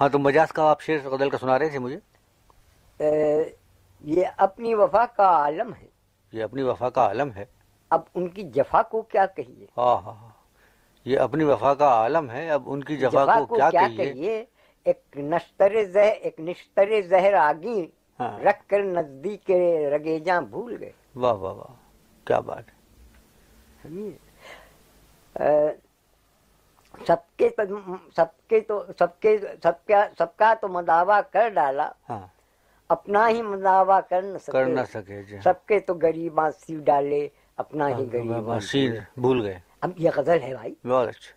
ہاں تو مجاز کا آپ شعر غزل کا سنا رہے تھے مجھے؟ یہ اپنی وفا کا عالم ہے۔ یہ اپنی وفا کا عالم ہے؟ اب ان کی جفا کو کیا کہیے؟ ہاں ہاں ہاں۔ یہ اپنی وفا کا عالم ہے اب ان کی جفا کو کیا کہیے؟ ایک نشتر زہر ایک نشتر زہر آگی ہاں۔ رکھ کر نزدیک رگیجاں بھول گئے۔ واہ واہ واہ کیا بات ہے۔ سب کے سب کے تو سب کے سب کا سب کا تو مداوع کر ڈالا اپنا ہی مداوع کر نہ کر نہ سکے سکے سب کے تو غریباں سی ڈالے اپنا ہی غریباں سین بھول گئے اب یہ غزل ہے بھائی بہت اچھا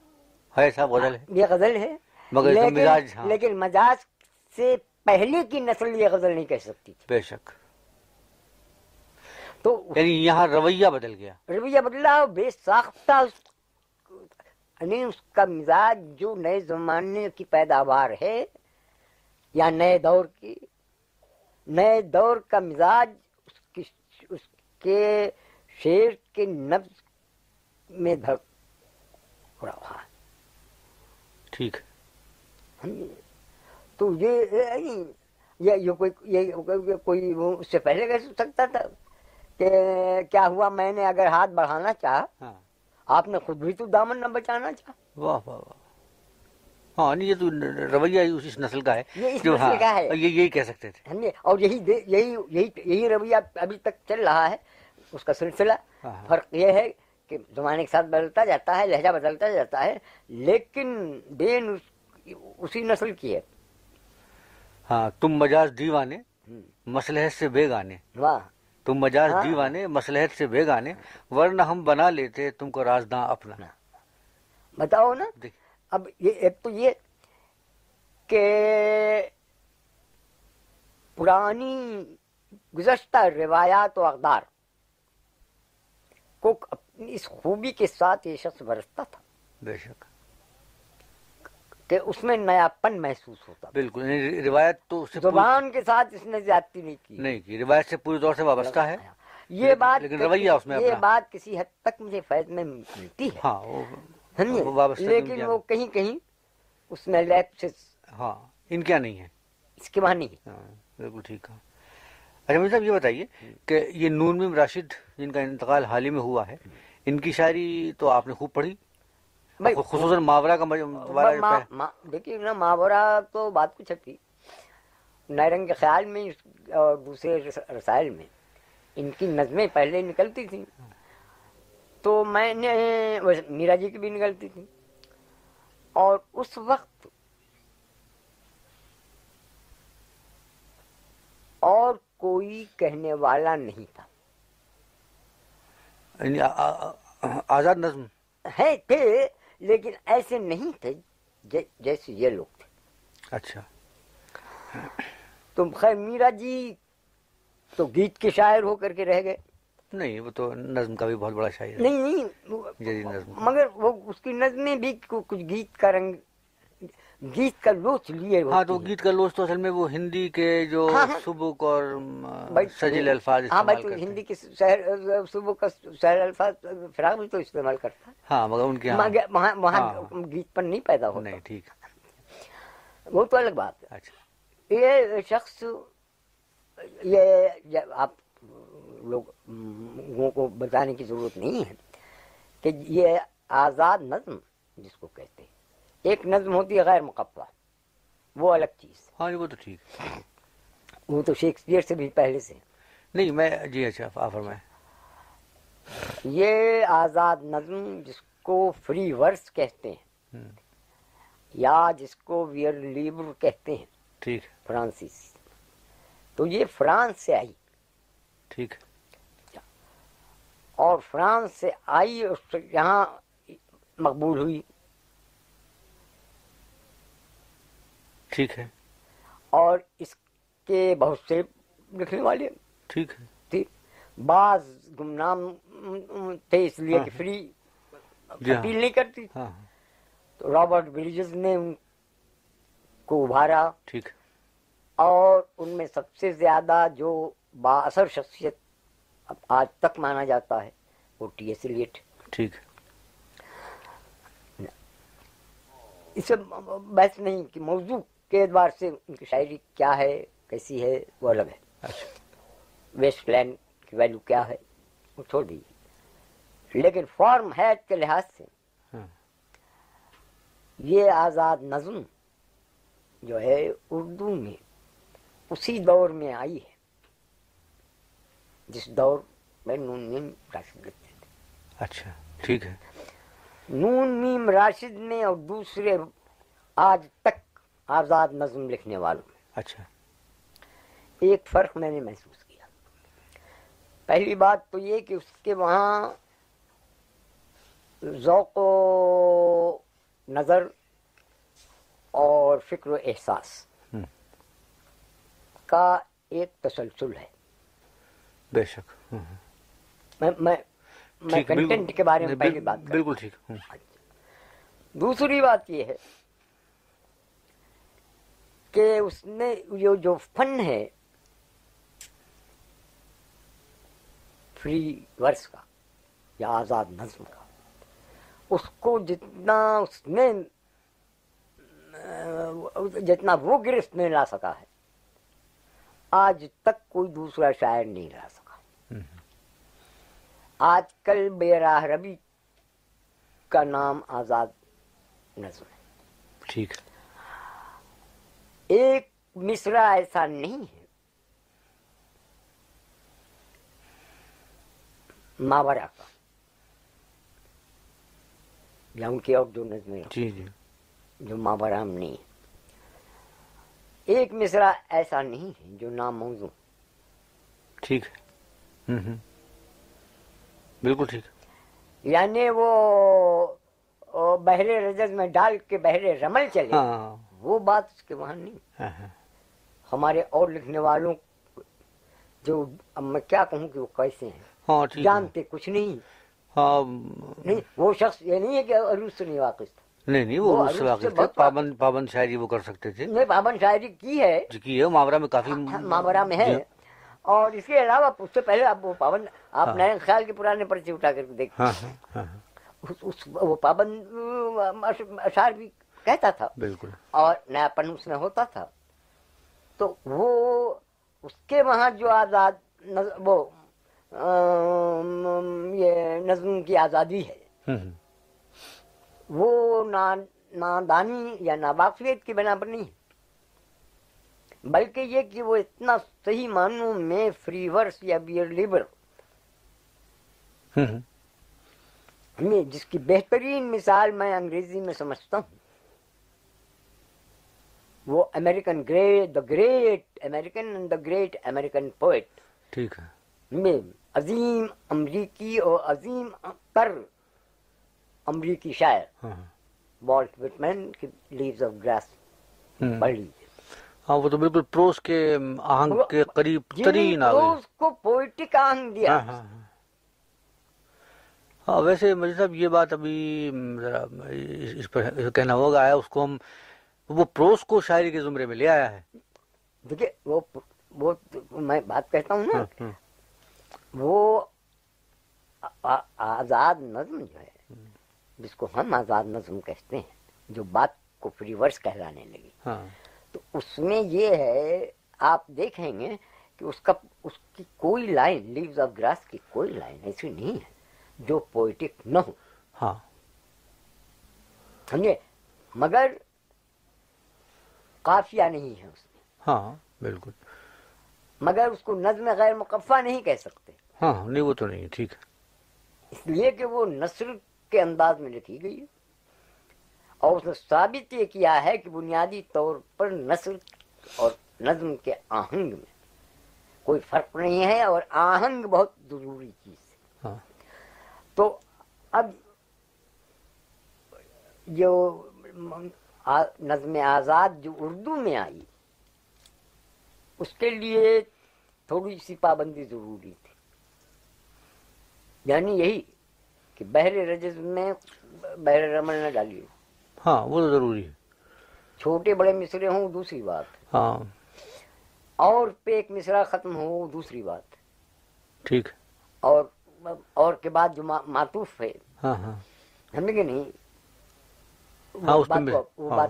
ہے صاحب غزل ہے یہ غزل ہے مگر مزاج لیکن مزاج سے پہلے کی نسل یہ غزل نہیں کہہ سکتی تھی بے شک تو یعنی یہاں رویہ بدل گیا رویہ بدلا بے ساختہ اس- یعنی اس کا مزاج جو نئے زمانے کی پیداوار ہے یا نئے دور کی نئے دور کا مزاج اس کی اس کے شیر کے نبض میں دھڑ اڑا ہوا ہے۔ ٹھیک؟ تو یہ یہ یہ کوئی یہ کوئی وہ اس سے پہلے کہہ سکتا تھا کہ کیا ہوا میں نے اگر ہاتھ بڑھانا چاہا؟ ہاں۔ آپ نے خود بھی تو دامن نہ بچانا چاہا۔ واہ واہ واہ۔ ہاں یہ تو رویہ اسی نسل کا ہے۔ یہ اس جو نسل ہاں کا ہے۔ یہ یہی کہہ سکتے تھے۔ اور یہی یہی یہی یہی رویہ ابھی تک چل رہا ہے۔ اس کا سلسلہ۔ ہاں۔ فرق یہ ہے کہ زمانے کے ساتھ بدلتا جاتا ہے لہجہ بدلتا جاتا ہے لیکن دین اس- اسی نسل کی ہے۔ ہاں تم مجاز دیوانے ہم، مسلحت سے بے گانے۔ واہ۔ تم مجاز ہاں۔ دیوانے مسلحت سے بے گانے ورنہ ہم بنا لیتے تم کو رازداں اپنا۔ بتاؤ نا۔ اب یہ ایک تو یہ کہ پرانی گزشتہ روایات و اقدار کو اپنی اس خوبی کے ساتھ یہ شخص برستا تھا۔ بے شک۔ کہ اس میں نیا پن محسوس ہوتا بالکل یعنی روایت تو اس سے زبان کے ساتھ اس نے زیادتی نہیں کی۔ نہیں کی روایت سے پوری طور سے وابستہ ہے۔ یہ بات لیکن رویہ اس میں یہ بات کسی حد تک مجھے فیض میں ملتی ہے۔ ہاں لیکن وہ کہیں کہیں اس میں لیپ سے ہاں ان کیا نہیں ہے۔ اس کے وہاں نہیں ہاں بالکل ٹھیک ہے اچھا مجھے صاحب یہ بتائیے کہ یہ نون میم راشد جن کا انتقال حال ہی میں ہوا ہے ان کی شاعری تو آپ نے خوب پڑھی۔ خصوصاً محاورہ کا دیکھیے نا محاورہ تو بات کچھ تھی نیرنگ کے خیال میں اور دوسرے رس- رسائل میں۔ ان کی نظمیں پہلے نکلتی تھیں۔ تو میں نے میرا جی کی بھی نکلتی تھی اور اس وقت اور کوئی کہنے والا نہیں تھا۔ یعنی آزاد نظم۔ ہے تھے لیکن ایسے نہیں تھے جیسے یہ لوگ تھے۔ اچھا۔ تو خیر میرا جی تو گیت کے شاعر ہو کر کے رہ گئے۔ نہیں وہ تو نظم کا بھی بہت بڑا شاعر نہیں نہیں نظم۔ مگر وہ اس کی نظمیں بھی کچھ گیت کا رنگ گیت کا لوچ لیے ہاں تو۔ گیت کا لوس تو اصل میں وہ ہندی کے جو ہاں، ہاں۔ سبک اور سجل الفاظ ہاں بھائی تو ہندی کے شہر صبح کا شہر الفاظ فراغ بھی تو استعمال کرتا ہاں مگر ان کے ہاں وہاں وہاں ہاں۔ گیت پر نہیں پیدا ہوتا نہیں ٹھیک وہ تو الگ بات ہے اچھا یہ شخص یہ یہ آپ لوگوں کو بتانے کی ضرورت نہیں ہے کہ یہ آزاد نظم جس کو کہتے ہیں ایک نظم ہوتی ہے غیر مقفع وہ الگ چیز ہاں وہ تو ٹھیک۔ وہ تو شیکسپیئر سے بھی پہلے سے۔ نہیں میں جی اچھا فرمائیں۔ یہ آزاد نظم جس کو فری ورس کہتے ہیں یا جس کو ویئر لیبر کہتے ہیں۔ ٹھیک۔ ہے فرانسیسی۔ تو یہ فرانس سے آئی۔ ٹھیک۔ اور فرانس سے آئی یہاں مقبول ہوئی۔ ٹھیک ہے۔ اور اس کے بہت سے لکھنے والے ٹھیک ہے۔ تھے بعض گمنام تھے اس لیے کہ ہاں۔ فری جی ہاں۔ اپیل نہیں کرتی۔ ہاں۔ تو رابرٹ بریجز نے ان کو ابھارا۔ ٹھیک اور ان میں سب سے زیادہ جو با اثر شخصیت اب آج تک مانا جاتا ہے وہ ٹی ایس ایلیٹ۔ ٹھیک ہے۔ اس سے بحث نہیں کہ موضوع کے اعتبار سے ان کی شاعری کیا ہے کیسی ہے وہ الگ ہے۔ اچھا۔ ویسٹ لینڈ کی ویلو کیا ہے وہ چھوڑ دیجیے۔ لیکن فارم حیت کے لحاظ سے۔ ہاں۔ یہ آزاد نظم جو ہے اردو میں اسی دور میں آئی ہے جس دور میں نون میم راشد لکھتے تھے۔ اچھا ٹھیک ہے۔ نون میم راشد میں اور دوسرے آج تک آزاد نظم لکھنے والوں میں۔ اچھا۔ ایک فرق میں نے محسوس کیا۔ پہلی بات تو یہ کہ اس کے وہاں ذوق و نظر اور فکر و احساس کا ایک تسلسل ہے۔ بے شک۔ میں کنٹینٹ کے بارے میں پہلی بات بالکل ٹھیک۔ دوسری بات یہ ہے کہ اس نے یہ جو فن ہے فری ورس کا یا آزاد نظم کا اس کو جتنا اس نے اہ، جتنا وہ گرفت میں لا سکا ہے آج تک کوئی دوسرا شاعر نہیں لا سکا۔ آج کل بے راہ ربی کا نام آزاد نظم ہے۔ ٹھیک ہے۔ ایک مصرع ایسا نہیں ہے۔ ماورا کا یا ان کی اور جو نظمیں۔ جی جی۔ جو ماورا میں نہیں ہے ایک مصرع ایسا نہیں ہے جو نام موضوع ٹھیک ہے۔ بالکل ٹھیک۔ یعنی وہ وہ بہرے رجز میں ڈال کے بہرے رمل چلے۔ ہاں۔ وہ بات اس کے وہاں نہیں۔ ہاں ہاں۔ ہمارے اور لکھنے والوں جو اب میں کیا کہوں کہ وہ کیسے ہیں؟ ہاں جانتے کچھ نہیں۔ نہیں وہ شخص یہ نہیں ہے کہ عروج سے نہیں واقف تھا۔ نہیں نہیں وہ عروج سے واقف تھے پابند پابند شاعری وہ کر سکتے تھے۔ نے پابند شاعری کی ہے۔ جی کی ہے محاورہ میں کافی ماورا میں ہے۔ جی۔ اور اس کے علاوہ اس سے پہلے آپ وہ پابند آپ۔ نئے خیال کے پرانے پرچے اٹھا کر کے دیکھ اس, اس وہ پابند اشعار بھی کہتا تھا۔ بالکل۔ اور نیا پن اس میں ہوتا تھا۔ تو وہ اس کے وہاں جو آزاد نظ- وہ ام، یہ نظم کی آزادی ہے۔ وہ نا- نادانی یا ناباقیت کی بنا پر نہیں ہے۔ بلکہ یہ کہ وہ اتنا صحیح معنوں میں فری ورس یا بیئر لیبر۔ میں جس کی بہترین مثال میں انگریزی میں سمجھتا ہوں۔ وہ American great the great American the great American poet ٹھیک ہے۔ میں عظیم امریکی اور عظیم تر امریکی شاعر ہاں ہاں۔ والٹ وٹمین کی لیوز آف گراس۔ پڑھ لیجیے ہاں وہ تو بالکل پروس کے آہنگ کے قریب ترین آ گئے کو پوئٹک آہنگ دیا۔ ہاں ہاں ویسے مجھے صاحب یہ بات ابھی ذرا اس پر کہنا ہوگا آیا اس کو ہم وہ پروس کو شاعری کے زمرے میں لے آیا ہے۔ دیکھیے وہ وہ میں بات کہتا ہوں نا ہاں، ہاں۔ وہ آزاد نظم جو ہے جس کو ہم آزاد نظم کہتے ہیں جو بات کو فری ورس کہلانے لگی۔ ہاں۔ تو اس میں یہ ہے آپ دیکھیں گے کہ اس کا اس کی کوئی لائن لیوز آف گراس کی کوئی لائن ایسی نہیں ہے جو پوئٹک نہ ہو۔ ہاں۔ سمجھے؟ مگر قافیہ نہیں ہے اس میں۔ ہاں بالکل۔ مگر اس کو نظم غیر مقفع نہیں کہہ سکتے۔ ہاں نہیں وہ تو نہیں ٹھیک اس لیے کہ وہ نثر کے انداز میں لکھی گئی ہے۔ اور اس نے ثابت یہ کیا ہے کہ بنیادی طور پر نثر اور نظم کے آہنگ میں کوئی فرق نہیں ہے اور آہنگ بہت ضروری چیز ہے۔ ہاں۔ تو اب جو نظم آزاد جو اردو میں آئی اس کے لیے تھوڑی سی پابندی ضروری تھی۔ یعنی یہی کہ بحر رجز میں بحر رمل نہ ڈالیے۔ ہاں وہ تو ضروری ہے۔ چھوٹے بڑے مصرے ہوں دوسری بات۔ ہاں۔ اور پہ ایک مصرا ختم ہو دوسری بات۔ ٹھیک۔ اور اور کے بعد جو معطوف ہے۔ ہاں ہاں۔ ہمیں کہ نہیں ہاں، وہ اس بات کو وہ ہاں۔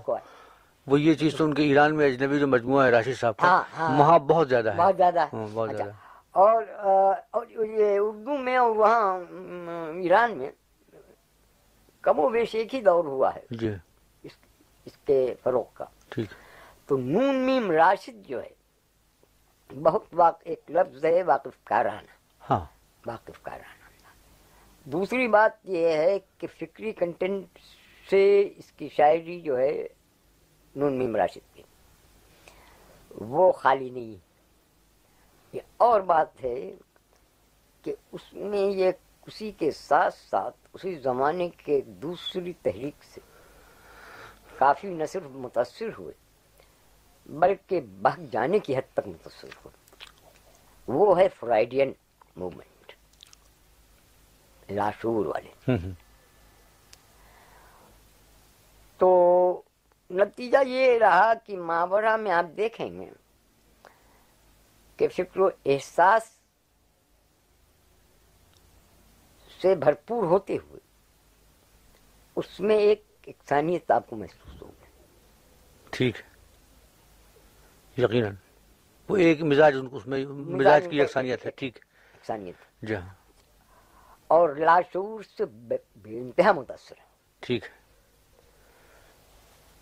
وہ یہ چیز تو ان کے ایران میں اجنبی جو مجموعہ ہے راشد صاحب کا ہاں، ہاں۔ وہاں بہت زیادہ ہے۔ بہت زیادہ ہے۔ بہت اچھا۔ زیادہ۔ اور یہ اردو میں اور وہاں ایران میں کم و بیش ایک ہی دور ہوا ہے۔ جی۔ اس اس کے فروغ کا۔ ٹھیک۔ تو نون میم راشد جو ہے بہت واقع ایک لفظ ہے واقف کارانہ۔ ہاں۔ واقف کارانہ۔ دوسری بات یہ ہے کہ فکری کنٹینٹ سے اس کی شاعری جو ہے نون میم راشد کی۔ وہ خالی نہیں۔ یہ اور بات ہے کہ اس میں یہ اسی کے ساتھ ساتھ، اسی زمانے کے دوسری تحریک سے کافی نہ صرف متاثر ہوئے، بلکہ بہک جانے کی حد تک متاثر ہوئے۔ وہ ہے فرائیڈین موومنٹ لاشور والے۔ تو نتیجہ یہ رہا کہ ماورا میں آپ دیکھیں گے کہ فکر و احساس سے بھرپور ہوتے ہوئے اس میں ایک اقسانیت آپ کو محسوس ہوگی۔ ٹھیک ہے۔ یقیناً۔ وہ ایک مزاج ان کو اس میں مزاج کی یکسانیت ہے۔ ٹھیک۔ اقسانیت جی ہاں۔ اور لاشعور سے بے انتہا متاثر ہے۔ ٹھیک ہے۔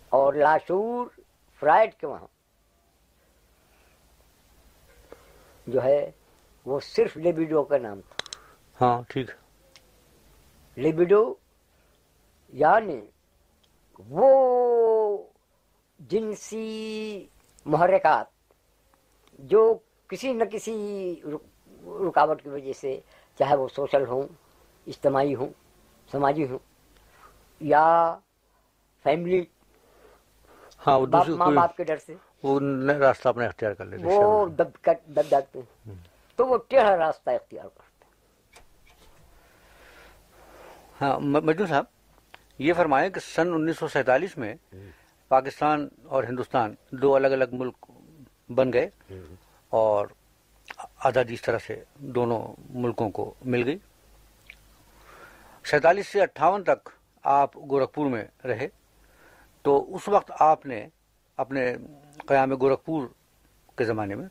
اور لاشعور فرائڈ کے وہاں جو ہے وہ صرف لیبیڈو کا نام تھا۔ ہاں ٹھیک۔ لیبیڈو یعنی وہ جنسی محرکات جو کسی نہ کسی رک- رکاوٹ کی وجہ سے چاہے وہ سوشل ہوں اجتماعی ہوں سماجی ہوں یا فیملی ہاں ماں باپ کے ڈر سے۔ وہ راستہ اپنا اختیار کر لیتے وہ دب دب جاتے ہیں تو وہ ٹیڑھا راستہ اختیار کرتے ہیں۔ ہاں صاحب یہ فرمائیں کہ سن انیس سو سینتالیس میں پاکستان اور ہندوستان دو الگ الگ ملک بن گئے اور آزادی اس طرح سے دونوں ملکوں کو مل گئی۔ سینتالیس سے اٹھاون تک آپ گورکھپور میں رہے۔ تو اس وقت آپ نے اپنے قیام گورکھپور کے زمانے میں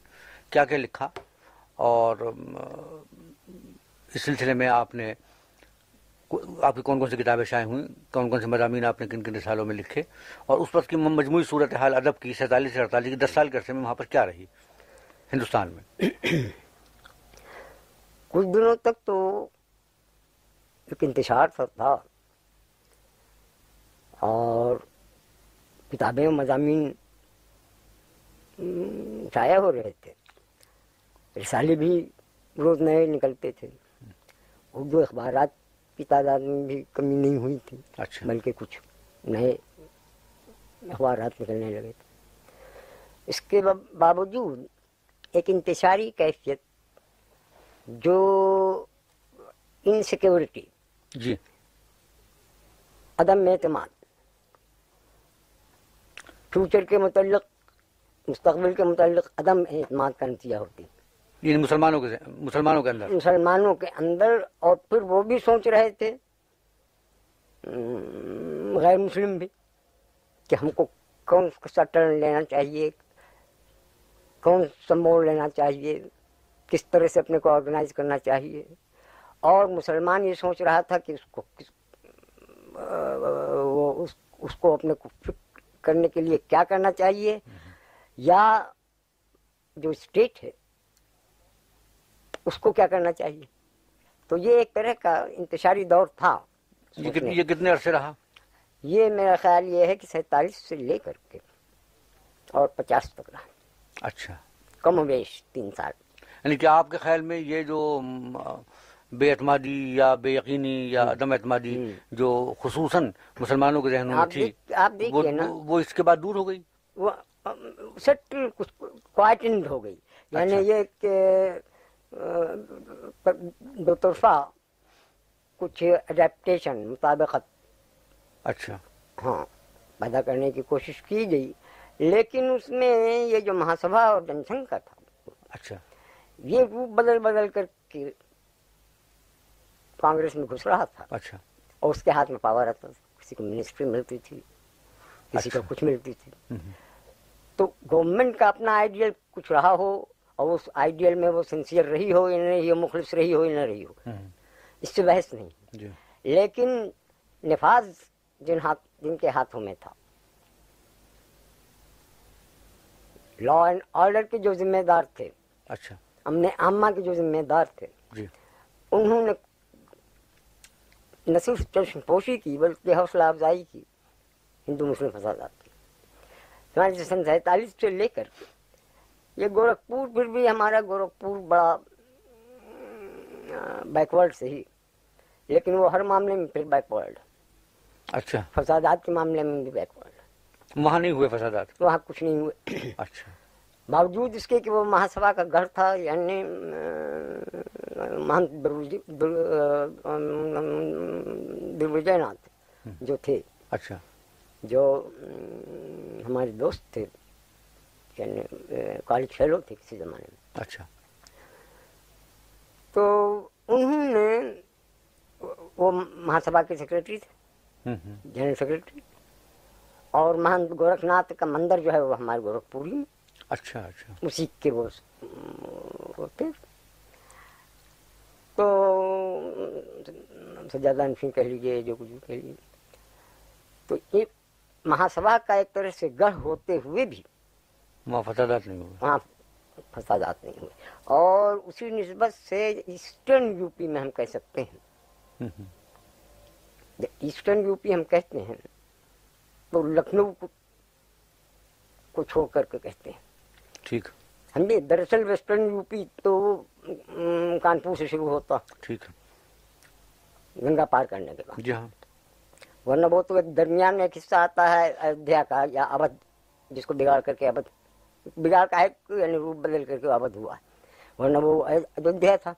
کیا کیا لکھا اور اس سلسلے میں آپ نے آپ کی کون کون سی کتابیں شائع ہوئیں، کون کون سے مضامین آپ نے کن کن رسالوں میں لکھے اور اس وقت کی مجموعی صورتحال ادب کی سینتالیس سے اڑتالیس کی دس سال کے عرصے میں وہاں پر کیا رہی ہندوستان میں؟ کچھ دنوں تک تو ایک انتشار تھا اور کتابیں مضامین شائع ہو رہے تھے۔ رسالے بھی روز نئے نکلتے تھے۔ اردو اخبارات کی تعداد میں بھی کمی نہیں ہوئی تھی اچھا۔ بلکہ کچھ نئے اخبارات نکلنے لگے تھے۔ اس کے با- باوجود ایک انتشاری کیفیت جو انسیکیورٹی جی۔ عدم اعتماد فیوچر کے متعلق مستقبل کے متعلق عدم اعتماد کا نتیجہ ہوتی یعنی مسلمانوں کے مسلمانوں کے اندر۔ مسلمانوں کے اندر اور پھر وہ بھی سوچ رہے تھے غیر مسلم بھی کہ ہم کو کون سا ٹرن لینا چاہیے کون سا موڑ لینا چاہیے کس طرح سے اپنے کو آرگنائز کرنا چاہیے۔ اور مسلمان یہ سوچ رہا تھا کہ اس کو کس وہ اس کو اپنے کو فٹ کرنے کے لیے کیا کرنا چاہیے؟ یا جو اسٹیٹ ہے اس کو کیا کرنا چاہیے؟ تو یہ ایک طرح کا انتشاری دور تھا۔ یہ کتنے عرصے رہا؟ یہ میرا خیال یہ ہے کہ سینتالیس سے لے کر کے اور پچاس تک رہا۔ اچھا۔ کم و بیش تین سال۔ یعنی کہ آپ کے خیال میں یہ جو بے اعتمادی یا بے یقینی یا عدم اعتمادی جو خصوصاً مسلمانوں کے ذہنوں میں تھی وہ دیکھیے نا۔ وہ اس کے بعد دور ہو گئی۔ وہ سٹل کوائٹنڈ ہو گئی۔ یعنی اچھا۔ یہ کہ دو طرفہ کچھ اڈیپٹیشن مطابقت۔ اچھا۔ ہاں پیدا کرنے کی کوشش کی گئی۔ لیکن اس میں یہ جو مہاسبھا اور جن سنگھ کا تھا۔ اچھا۔ یہ بدل بدل کر کے کانگریس میں گھس رہا تھا۔ اچھا۔ اور اس کے ہاتھ میں پاور آتا تھا کسی کو منسٹری ملتی تھی کسی کو اچھا۔ کچھ ملتی تھی۔ تو گورنمنٹ کا اپنا آئیڈیل کچھ رہا ہو اور اس آئیڈیل میں وہ سنسیئر رہی ہو یا نہیں ہو مخلص رہی ہو یا نہ رہی ہو۔ اس سے بحث نہیں۔ جی۔ لیکن نفاذ جن ہاتھ جن کے ہاتھوں میں تھا۔ لا اینڈ آرڈر کے جو ذمہ دار تھے اچھا۔ امن عامہ کے جو ذمہ دار تھے جی۔ انہوں نے نہ صرف چشم پوشی کی بلکہ حوصلہ افزائی کی ہندو مسلم فسادات کی ہمارے سن سینتالیس سے لے کر یہ گورکھپور پھر بھی ہمارا گورکھپور بڑا بیکورڈ سے ہی لیکن وہ ہر معاملے میں پھر بیکورڈ اچھا فسادات کے معاملے میں بھی بیکورڈ وہاں نہیں ہوئے فسادات وہاں کچھ نہیں ہوئے اچھا باوجود اس کے کہ وہ مہاسبھا کا گھر تھا یعنی مہنت برجے ناتھ جو تھے۔ اچھا۔ جو ہمارے دوست تھے یعنی کالج فیلو تھے کسی زمانے میں۔ اچھا۔ تو انہوں نے وہ مہاسبھا کے سیکریٹری تھے جنرل سیکریٹری اور مہنت گورکھ ناتھ کا مندر جو ہے وہ ہمارے گورکھپوری میں۔ اچھا اچھا۔ اسی کے وہ ہوتے تو سجادہ انفی کہہ لیجیے جو کچھ کہہ لیجیے تو یہ مہاسبھا کا ایک طرح سے گڑھ ہوتے ہوئے بھی وہاں فسادات نہیں ہوئے۔ وہاں فسادات نہیں ہوئے۔ اور اسی نسبت سے ایسٹرن یو پی میں ہم کہہ سکتے ہیں۔ ایسٹرن یو پی ہم کہتے ہیں تو لکھنؤ کو چھوڑ کر کے کہتے ہیں۔ ٹھیک۔ ہم بھی دراصل ویسٹرن یو پی تو کانپور سے شروع ہوتا۔ ٹھیک۔ ہے گنگا پار کرنے کے بعد۔ جی ہاں۔ ورنہ وہ تو درمیان میں ایک حصہ آتا ہے ایودھیا کا یا اودھ جس کو بگاڑ کر کے ابد۔ بگاڑ کا ہے یعنی روپ بدل کر کے اودھ ہوا ہے۔ ورنہ وہ ایودھیا تھا۔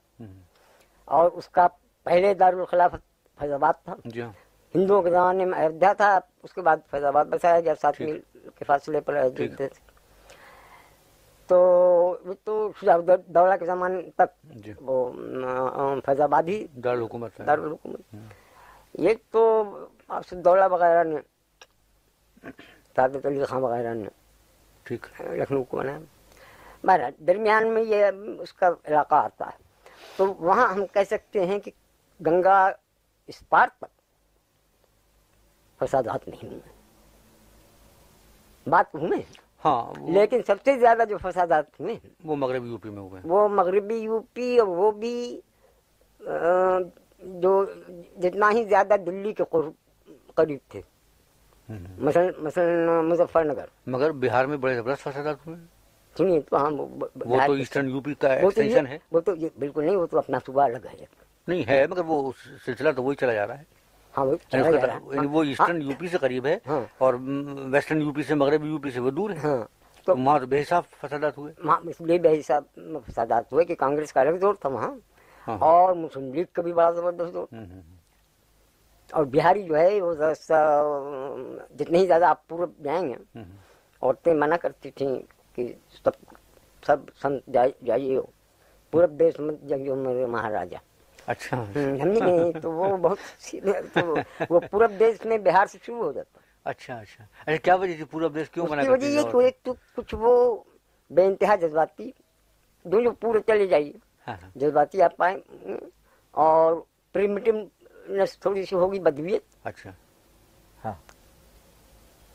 اور اس کا پہلے دارالخلافت فیض آباد تھا۔ جی ہاں۔ ہندوؤں کے زمانے میں ایودھیا تھا اس کے بعد فیض آباد بسایا گیا۔ ساتھ کے فاصلے پر ایودھیا تو تو دولہ کے زمان تک جی۔ وہ فیض آبادی دارالحکومت دارالحکومت ہاں۔ ایک تو آپ سے دولہ وغیرہ نے طاقت علی خان وغیرہ نے۔ ٹھیک۔ لکھنؤ کو بنایا۔ بہرحال درمیان میں یہ اس کا علاقہ آتا ہے۔ تو وہاں ہم کہہ سکتے ہیں کہ گنگا اس پار تک فسادات نہیں ہوئے۔ بات ہوئے ہاں لیکن سب سے زیادہ جو فسادات تھے وہ مغربی یو پی میں ہوئے وہ مغربی یو پی اور وہ بھی جو جتنا ہی زیادہ دلی کے قریب تھے۔ مثلا مظفر نگر۔ مگر بہار میں بڑے زبردست فسادات ہوئے سنیے تو ہاں، وہ تو ایسٹرن کا ایکسٹینشن ہے۔ وہ تو بالکل نہیں وہ تو اپنا صوبہ الگ ہے۔ نہیں ہے مگر وہ سلسلہ تو وہی چلا جا رہا ہے۔ ہاں، وہ ایسٹرن یو پی سے قریب ہے ہاں۔ اور ویسٹرن یو پی سے مغرب یو پی سے وہ دور ہے۔ ہاں۔ تو وہاں بے حساب فسادات ہوئے۔ وہاں اس لیے بے حساب فسادات ہوئے کہ کانگریس کا الگ دور تھا وہاں۔ اور مسلم لیگ کا بھی بڑا زبردست دور۔ اور بہاری جو ہے وہ جتنے ہی زیادہ آپ پورب جائیں گے عورتیں منع کرتی تھیں کہ سب سب سنت جائیے ہو۔ پورب دیش میں جگہ میرے مہاراجا اچھا, اچھا۔ یعنی تو وہ بہت وہ دیش میں بہار سے شروع ہو جاتا۔ اچھا اچھا۔ اچھا کیا وجہ تھی دیش کیوں وجہ یہ کہ ایک تو کچھ وہ بے انتہا جذباتی دو جو پورے چلے جائیے۔ ہاں، ہاں۔ جذباتی آپ پائیں اور پریمیٹیونس تھوڑی سی ہوگی بدویت۔ اچھا۔ ہاں۔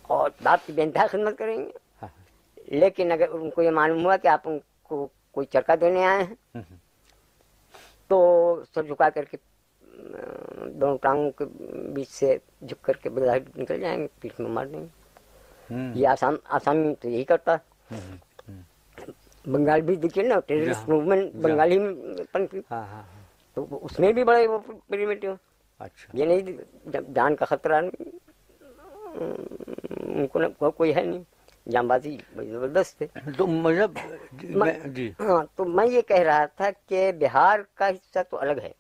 اور باپ کی بے انتہا خدمت کریں گے۔ ہاں، لیکن اگر ان کو یہ معلوم ہوا کہ آپ ان کو کوئی چرکا دینے آئے ہیں تو سر جھکا کر کے دونوں ٹانگوں کے بیچ سے جھک کر کے بظاہر نکل جائیں گے پیٹ میں مار دیں گے۔ یہ آسان آسام تو یہی کرتا۔ ہے بنگال بھی دیکھیے نا ٹیررسٹ موومنٹ بنگالی میں تو اس میں بھی بڑے وہ پریمیٹو اچھا۔ یہ نہیں جان کا خطرہ ان کو کوئی ہے نہیں۔ جام بازی زبردست ہے۔ تو مطلب جی۔ ہاں تو میں یہ کہہ رہا تھا کہ بہار کا حصہ تو الگ ہے۔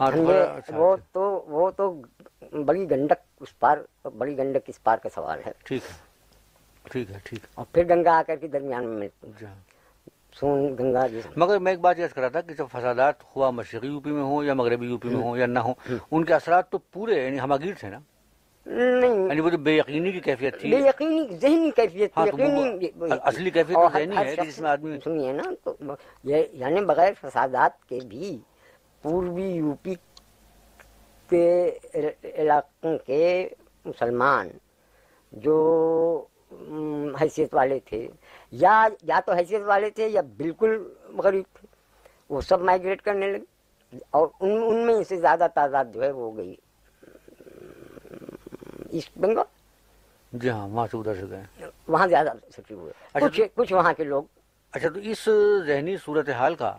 ہاں، اچھا وہ اچھا۔ تو وہ تو بڑی گنڈک اس پار بڑی گنڈک اس پار کا سوال ہے۔ ٹھیک ہے۔ ٹھیک ہے ٹھیک اور پھر گنگا آ کر کے درمیان میں جی۔ سون گنگا جی۔ مگر میں ایک بات یہ کر رہا تھا کہ جب فسادات ہوا مشرقی یو پی میں ہوں یا مغربی یو پی میں ہوں یا نہ ہوں ان کے اثرات تو پورے یعنی ہماگیر تھے نا۔ نہیں۔ یعنی وہ جو بے یقینی کی کیفیت تھی۔ بے یقینی ذہنی کیفیت ہاں، یقینی اصلی کیفیت تو ذہنی ہے جس میں آدمی سنیے نا تو یہ یعنی بغیر فسادات کے بھی پوربی یو پی کے علاقوں کے مسلمان جو حیثیت والے تھے یا یا تو حیثیت والے تھے یا بالکل غریب تھے وہ سب مائگریٹ کرنے لگے اور ان ان میں سے زیادہ تعداد جو ہے وہ ہو گئی۔ ایسٹ بنگال؟ جی ہاں وہاں سے ادھر سے گئے۔ وہاں زیادہ سفر ہوئے اچھا، کچھ کچھ وہاں کے لوگ۔ اچھا تو اس ذہنی صورتحال کا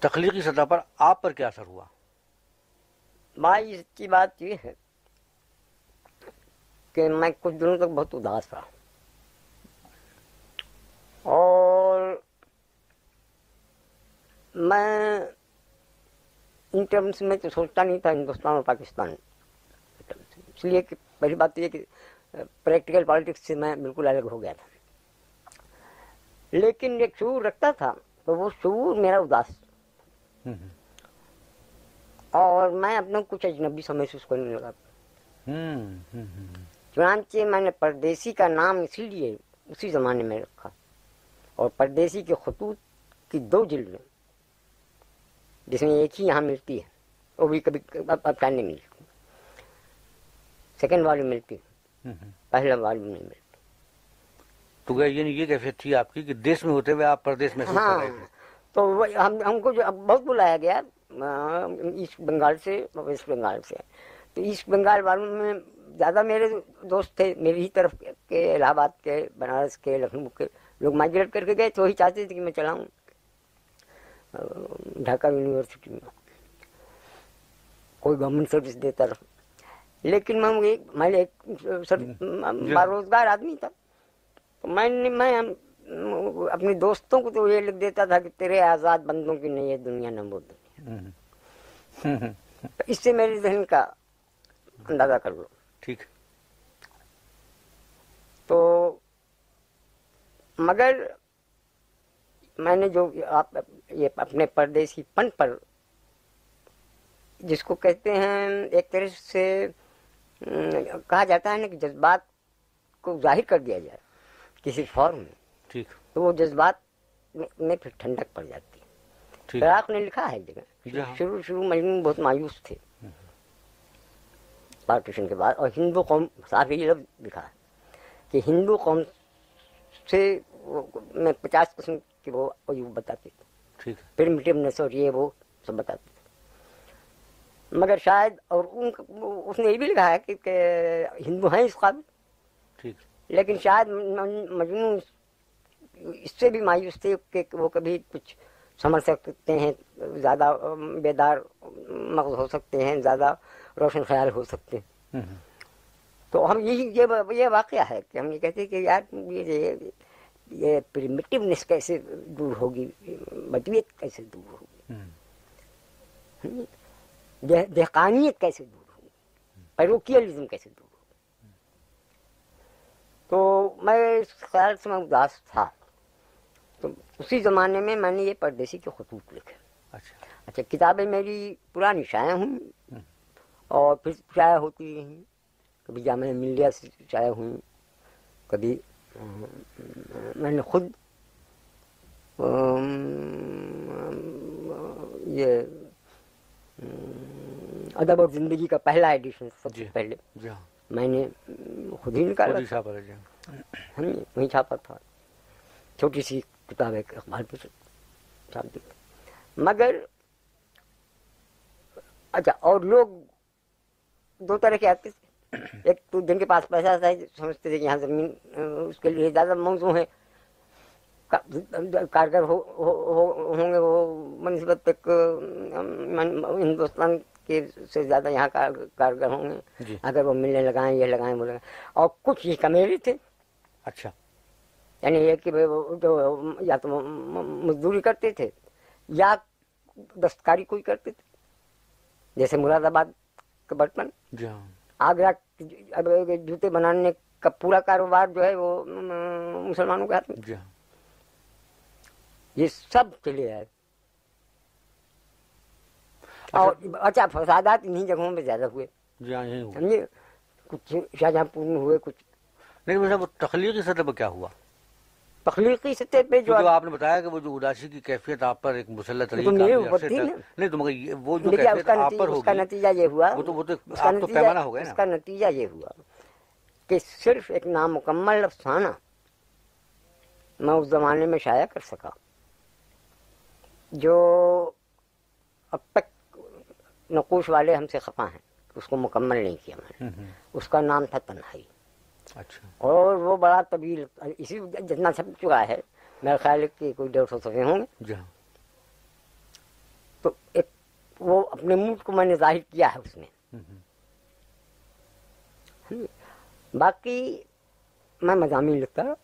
تخلیقی سطح پر آپ پر کیا اثر ہوا؟ بھائی اس کی بات یہ ہے کہ میں کچھ دنوں تک بہت اداس رہا۔ اور میں ان ٹرمس میں تو سوچتا نہیں تھا ہندوستان اور پاکستان۔ اس لیے کہ پہلی بات یہ کہ پریکٹیکل پالیٹکس سے میں بالکل الگ ہو گیا تھا۔ لیکن ایک شعور رکھتا تھا تو وہ شعور میرا اداس۔ اور میں اپنا کچھ اجنبی سا محسوس کرنے لگا۔ چنانچہ میں نے پردیسی کا نام اسی لیے اسی زمانے میں رکھا۔ اور پردیسی کے خطوط کی دو جلدیں جس میں ایک ہی یہاں ملتی ہے وہ بھی کبھی اب نہیں ملتی سیکنڈ والی ملتی۔ پہلا والی نہیں ملتی تو یعنی یہ کیفیت تھی آپ کی کہ دیش میں ہوتے ہوئے آپ پردیش کر ہاں تو ہم ہم کو جو بہت بلایا گیا ایسٹ بنگال سے ویسٹ بنگال سے۔ تو ایسٹ بنگال والوں میں زیادہ میرے دوست تھے میری ہی طرف کے الہ آباد کے بنارس کے لکھنؤ کے لوگ مائگریٹ کر کے گئے۔ تو وہی چاہتے تھے کہ میں چلاؤں ڈھاکہ یونیورسٹی میں۔ کوئی گورنمنٹ سروس دیتا رہا۔ لیکن میں ایک میں ایک سر- باروزگار آدمی تھا۔ تو میں نے میں اپنے دوستوں کو تو یہ لکھ دیتا تھا کہ تیرے آزاد بندوں کی نہیں ہے دنیا نہ وہ دنیا۔ اس سے میرے ذہن کا اندازہ کر لو۔ ٹھیک۔ تو مگر میں نے جو آپ یہ اپنے پردیسی پن پر جس کو کہتے ہیں ایک طرح سے کہا جاتا ہے نا کہ جذبات کو ظاہر کر دیا جائے کسی فارم میں ٹھیک۔ تو وہ جذبات میں پھر ٹھنڈک پڑ جاتی۔ ہے فراق نے لکھا ہے ایک جی جگہ ہاں۔ شروع شروع مجنون بہت مایوس تھے۔ پارٹیشن کے بعد اور ہندو قوم صاحب یہ لفظ لکھا ہے کہ ہندو قوم سے میں پچاس پرسنٹ کی وہ عیوب بتاتے تھے۔ ٹھیک۔ پرمیٹیونیس اور یہ وہ سب بتاتے تھے۔ مگر شاید اور ان اس نے یہ بھی لکھا ہے کہ, کہ ہندو ہیں اس قابل۔ ٹھیک۔ لیکن شاید م- مجنون اس سے بھی مایوس تھے کہ وہ کبھی کچھ سمجھ سکتے ہیں زیادہ بیدار مغز ہو سکتے ہیں زیادہ روشن خیال ہو سکتے ہیں۔ تو ہم یہی یہ واقعہ ہے کہ ہم یہ کہتے ہیں کہ یار یہ یہ پریمیٹیونیس کیسے دور ہوگی؟ بدویت کیسے دور ہوگی؟ دہقانیت کیسے دور ہوگی پیروکیلزم کیسے دور ہوگی تو میں اس خیال سے میں اداس تھا۔ تو اسی زمانے میں میں نے یہ پردیسی کے خطوط لکھے۔ اچھا۔ اچھا کتابیں میری پرانی شائع ہوں۔ اور پھر شائع ہوتی رہیں کبھی جامعہ ملیہ سے شائع ہوئی کبھی میں نے خود یہ ادب اور زندگی کا پہلا ایڈیشن سب جی سے پہلے۔ جی ہاں۔ میں نے خود ہی نکالا ہے جی ہاں۔ ہم نے وہیں چھاپا تھا۔ چھوٹی سی کتاب ایک اخبار پہ چھاپ دی۔ مگر اچھا اور لوگ دو طرح کے آتے تھے۔ ایک تو جن کے پاس پیسہ تھا سمجھتے تھے کہ یہاں زمین اس کے لیے زیادہ موضوع ہے کارگر ہو, ہو, ہو, ہوں گے وہ بنسبت ایک ہندوستان کے سے زیادہ یہاں کار- کارگر ہوں گے۔ جی۔ اگر وہ ملنے لگائیں یہ لگائیں وہ لگائیں۔ اور کچھ یہ کمیری تھے۔ اچھا۔ یعنی یہ کہ جو یا تو مزدوری کرتے تھے یا دستکاری کوئی کرتے تھے۔ جیسے مراد آباد کے برتن۔ جی ہاں۔ آگرہ کے اب جوتے بنانے کا پورا کاروبار جو ہے وہ مسلمانوں کے ہاتھ میں۔ جی ہاں۔ یہ سب چلے آئے اور اچھا فسادات انہیں جگہوں پہ زیادہ ہوئے۔ جی ہاں ہوا سمجھے؟ کچھ شاہجہاں میں ہوئے کچھ لیکن وہ تخلیقی سطح پر کیا ہوا؟ تخلیقی سطح پہ جو آپ نے بتایا کہ وہ جو اداسی کی کیفیت آپ پر ایک تک- نا۔ نہیں تو مگر وہ جو کیفیت آپ پر نتیجہ اس کا ہوگی نتیجہ یہ ہوا۔ وہ تو وہ تو آپ تو پیمانہ ہو گیا اس کا نتیجہ یہ ہوا کہ صرف ایک نامکمل افسانہ میں اس زمانے میں شائع کر سکا۔ جو اب تک نقوش والے ہم سے خفا ہیں اس کو مکمل نہیں کیا میں نے۔ اس کا نام تھا تنہائی۔ اچھا۔ اور وہ بڑا طویل اسی جتنا چھپ چکا ہے میرا خیال ہے کہ کوئی ڈیڑھ سو صفحے ہوں گے۔ جی ہاں۔ تو ایک وہ اپنے موڈ کو میں نے ظاہر کیا ہے اس میں۔ باقی میں مضامین لکھتا رہا۔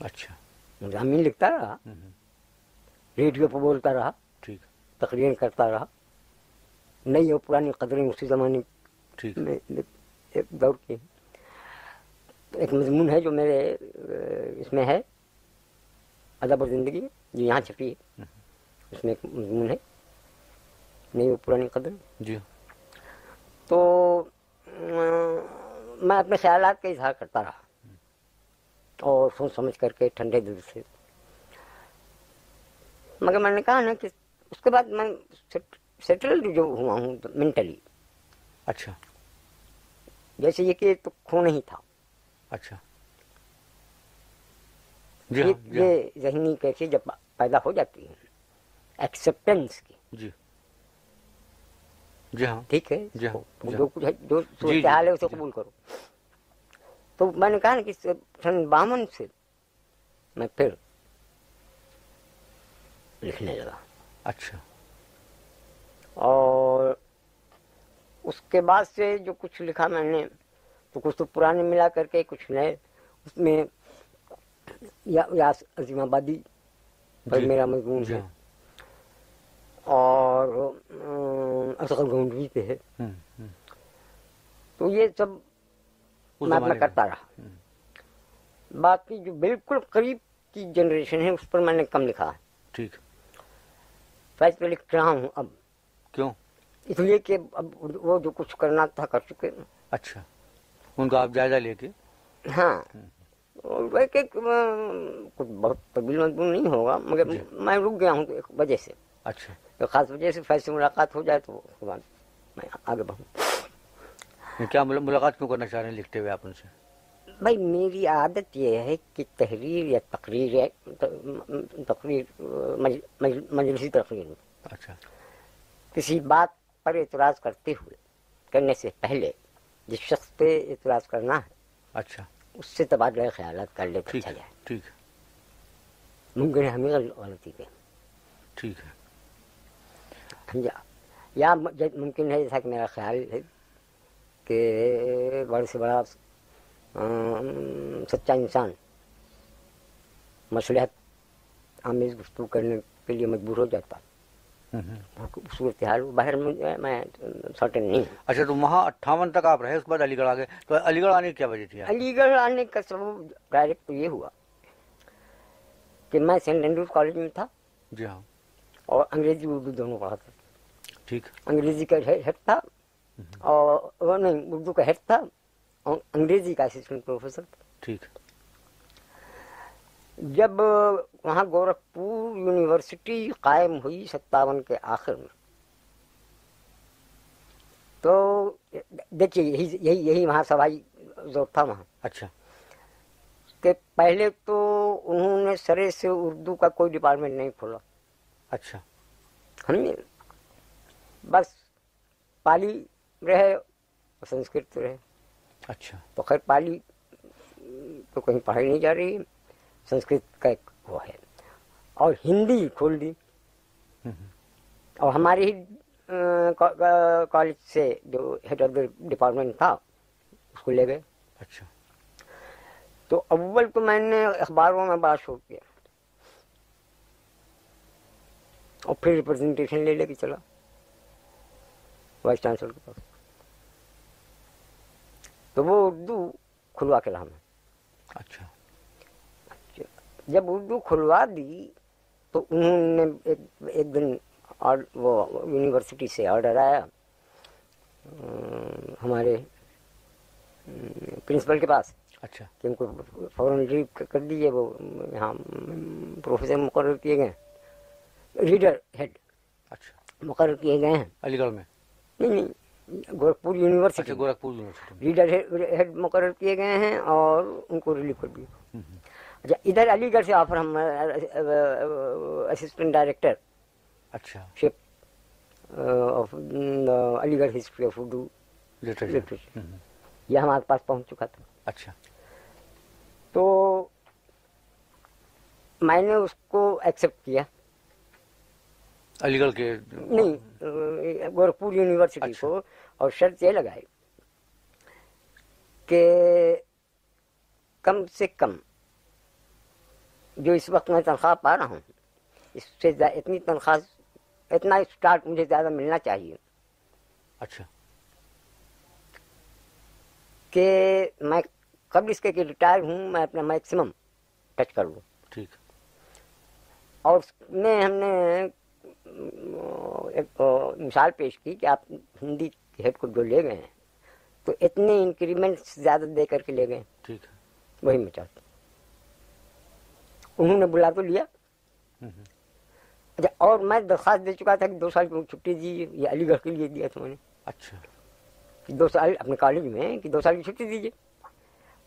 اچھا۔ مضامین لکھتا رہا۔ ریڈیو پہ بولتا رہا ٹھیک۔ تقریر کرتا رہا۔ نئی اور پرانی قدریں اسی زمانے ٹھیک۔ میں ایک دور کی ایک مضمون ہے جو میرے اس میں ہے ادب اور زندگی جو یہاں چھپی ہے۔ اس میں ایک مضمون ہے نئی اور پرانی قدر جی۔ تو میں اپنے خیالات کا اظہار کرتا رہا۔ اور سوچ سمجھ کر کے ٹھنڈے دل سے مگر میں نے کہا نا کہ اس کے بعد میں سیٹلڈ جو ہوا ہوں مینٹلی اچھا۔ جیسے یہ کہ تو کھو نہیں تھا۔ اچھا۔ جی ہاں یہ جی ہاں۔ یہ ذہنی کیسی جب پیدا ہو جاتی ہے۔ ایکسیپٹینس کی۔ جی۔ جی ہاں۔ ٹھیک ہے؟ جی ہاں، جی جو کچھ ہے جو صورتحال ہے اسے۔ قبول کرو۔ تو میں نے کہا نا کہ سن باون سے میں پھر لکھنے لگا اچھا۔ اور اس کے بعد سے جو کچھ لکھا میں نے تو کچھ تو پرانے ملا کر کے کچھ نئے۔ اس میں یا عظیم آبادی پر جی، میرا مضمون جی ہے۔ ہاں اور اصغر گونڈوی پہ ہے۔ تو یہ سب میں اپنا۔ کرتا رہا۔ باقی جو بالکل قریب کی جنریشن ہے اس پر میں نے کم لکھا ہے۔ ٹھیک۔ فیصلہ لکھ رہا ہوں اب۔ کیوں؟ اس لیے کہ اب وہ جو کچھ کرنا تھا کر چکے اچھا۔ ان کا آپ جائزہ لے کے؟ ہاں۔ کچھ بہت طویل مضمون نہیں ہوگا مگر جی۔ میں رک گیا ہوں ایک وجہ سے۔ اچھا۔ ایک خاص وجہ سے فیصلے ملاقات ہو جائے تو میں آگے بڑھوں۔ کیا ملا- ملاقات کیوں کرنا چاہ رہے ہیں لکھتے ہوئے آپ ان سے؟ بھائی میری عادت یہ ہے کہ تحریر یا تقریر یا تقریر مج- مج- مجلسی تقریر میں اچھا۔ کسی بات پر اعتراض کرتے ہوئے کرنے سے پہلے جس شخص پہ اعتراض کرنا ہے اچھا۔ اس سے تبادلہ خیالات کر لے ہے جائے۔ ٹھیک ہے۔ ممکن ہے ہمیں غل- غلطی پہ ٹھیک ہے۔ سمجھا؟ یا ممکن ہے جیسا کہ میرا خیال ہے کہ بڑے سے بڑا سچا انسان۔ مصلحت آمیز گفتگو کرنے کے لیے مجبور ہو جاتا۔ صورتحال باہر میں سرٹن نہیں اچھا تو وہاں اٹھاون تک آپ رہے اس کے بعد علی گڑھ آ گئے تو علی گڑھ آنے کی کیا وجہ تھی؟ علی گڑھ آنے کا سبب ڈائریکٹ یہ ہوا کہ میں سینٹ اینڈروز کالج میں تھا۔ جی ہاں۔ اور انگریزی اردو دونوں پڑھاتا تھا ٹھیک۔ انگریزی کا ہیڈ تھا۔ اور نہیں اردو کا ہیڈ تھا۔ انگریزی کا اسسٹنٹ پروفیسر۔ ٹھیک۔ جب وہاں گورکھپور یونیورسٹی قائم ہوئی ستاون کے آخر میں تو دیکھیے یہی یہی یہی وہاں سوائی زور تھا وہاں۔ اچھا۔ کہ پہلے تو انہوں نے سرے سے اردو کا کوئی ڈپارٹمنٹ نہیں کھولا۔ اچھا۔ سمجھے بس پالی رہے اور سنسکرت رہے۔ اچھا۔ تو خیر پالی تو کہیں پڑھائی نہیں جا رہی ہے سنسکرت کا ایک وہ ہے۔ اور ہندی کھول دی۔ اور ہمارے ہی کالج سے جو ہیڈ آف دا ڈپارٹمنٹ تھا اس کو لے گئے۔ اچھا۔ تو اول تو میں نے اخباروں میں بڑا شوق کیا۔ اور پھر ریپرزنٹیشن لے لے کے چلا۔ وائس چانسلر کے پاس۔ تو وہ اردو کھلوا کے رہا میں۔ اچھا۔ جب اردو کھلوا دی تو انہوں نے ایک ایک دن وہ یونیورسٹی سے آرڈر آیا ہمارے پرنسپل کے پاس۔ اچھا۔ کہ ان کو فوراً ریلیو کر دیجیے وہ یہاں پروفیسر مقرر کیے گئے ہیں۔ ریڈر ہیڈ اچھا۔ مقرر کیے گئے ہیں۔ علی گڑھ میں۔ نہیں نہیں۔ گورکھپور اچھا یونیورسٹی گورکھپور یونیورسٹی میں۔ ریڈر ہیڈ مقرر کیے گئے ہیں اور ان کو ریلیو کر دیا اچھا ادھر علی گڑھ سے آفر ہم اسسٹنٹ ڈائریکٹر اچھا۔ شپ آف علی گڑھ ہسٹری آف اردو لٹریچر یہ ہمارے پاس پہنچ چکا تھا۔ اچھا۔ تو میں نے اس کو ایکسیپٹ کیا۔ علی گڑھ کے نہیں گورکھپور یونیورسٹی اچھا۔ کو۔ اور شرط یہ لگائی کہ کم سے کم جو اس وقت میں تنخواہ پا رہا ہوں اس سے اتنی تنخواہ اتنا اسٹارٹ مجھے زیادہ ملنا چاہیے۔ اچھا۔ کہ میں قبل اس کے کہ ریٹائر ہوں میں اپنا میکسیمم ٹچ کر لوں ٹھیک۔ اور اس میں ہم نے ایک مثال پیش کی کہ آپ ہندی ہیڈ کو جو لے گئے ہیں تو اتنے انکریمنٹ زیادہ دے کر کے لے گئے ٹھیک ہے۔ وہی میں چاہتا ہوں۔ انہوں نے بلا تو لیا۔ اچھا اور میں درخواست دے چکا تھا کہ دو سال کی چھٹی دیجیے یہ علی گڑھ کے لیے دیا تھا میں نے۔ اچھا۔ دو سال اپنے کالج میں کہ دو سال کی چھٹی دیجیے۔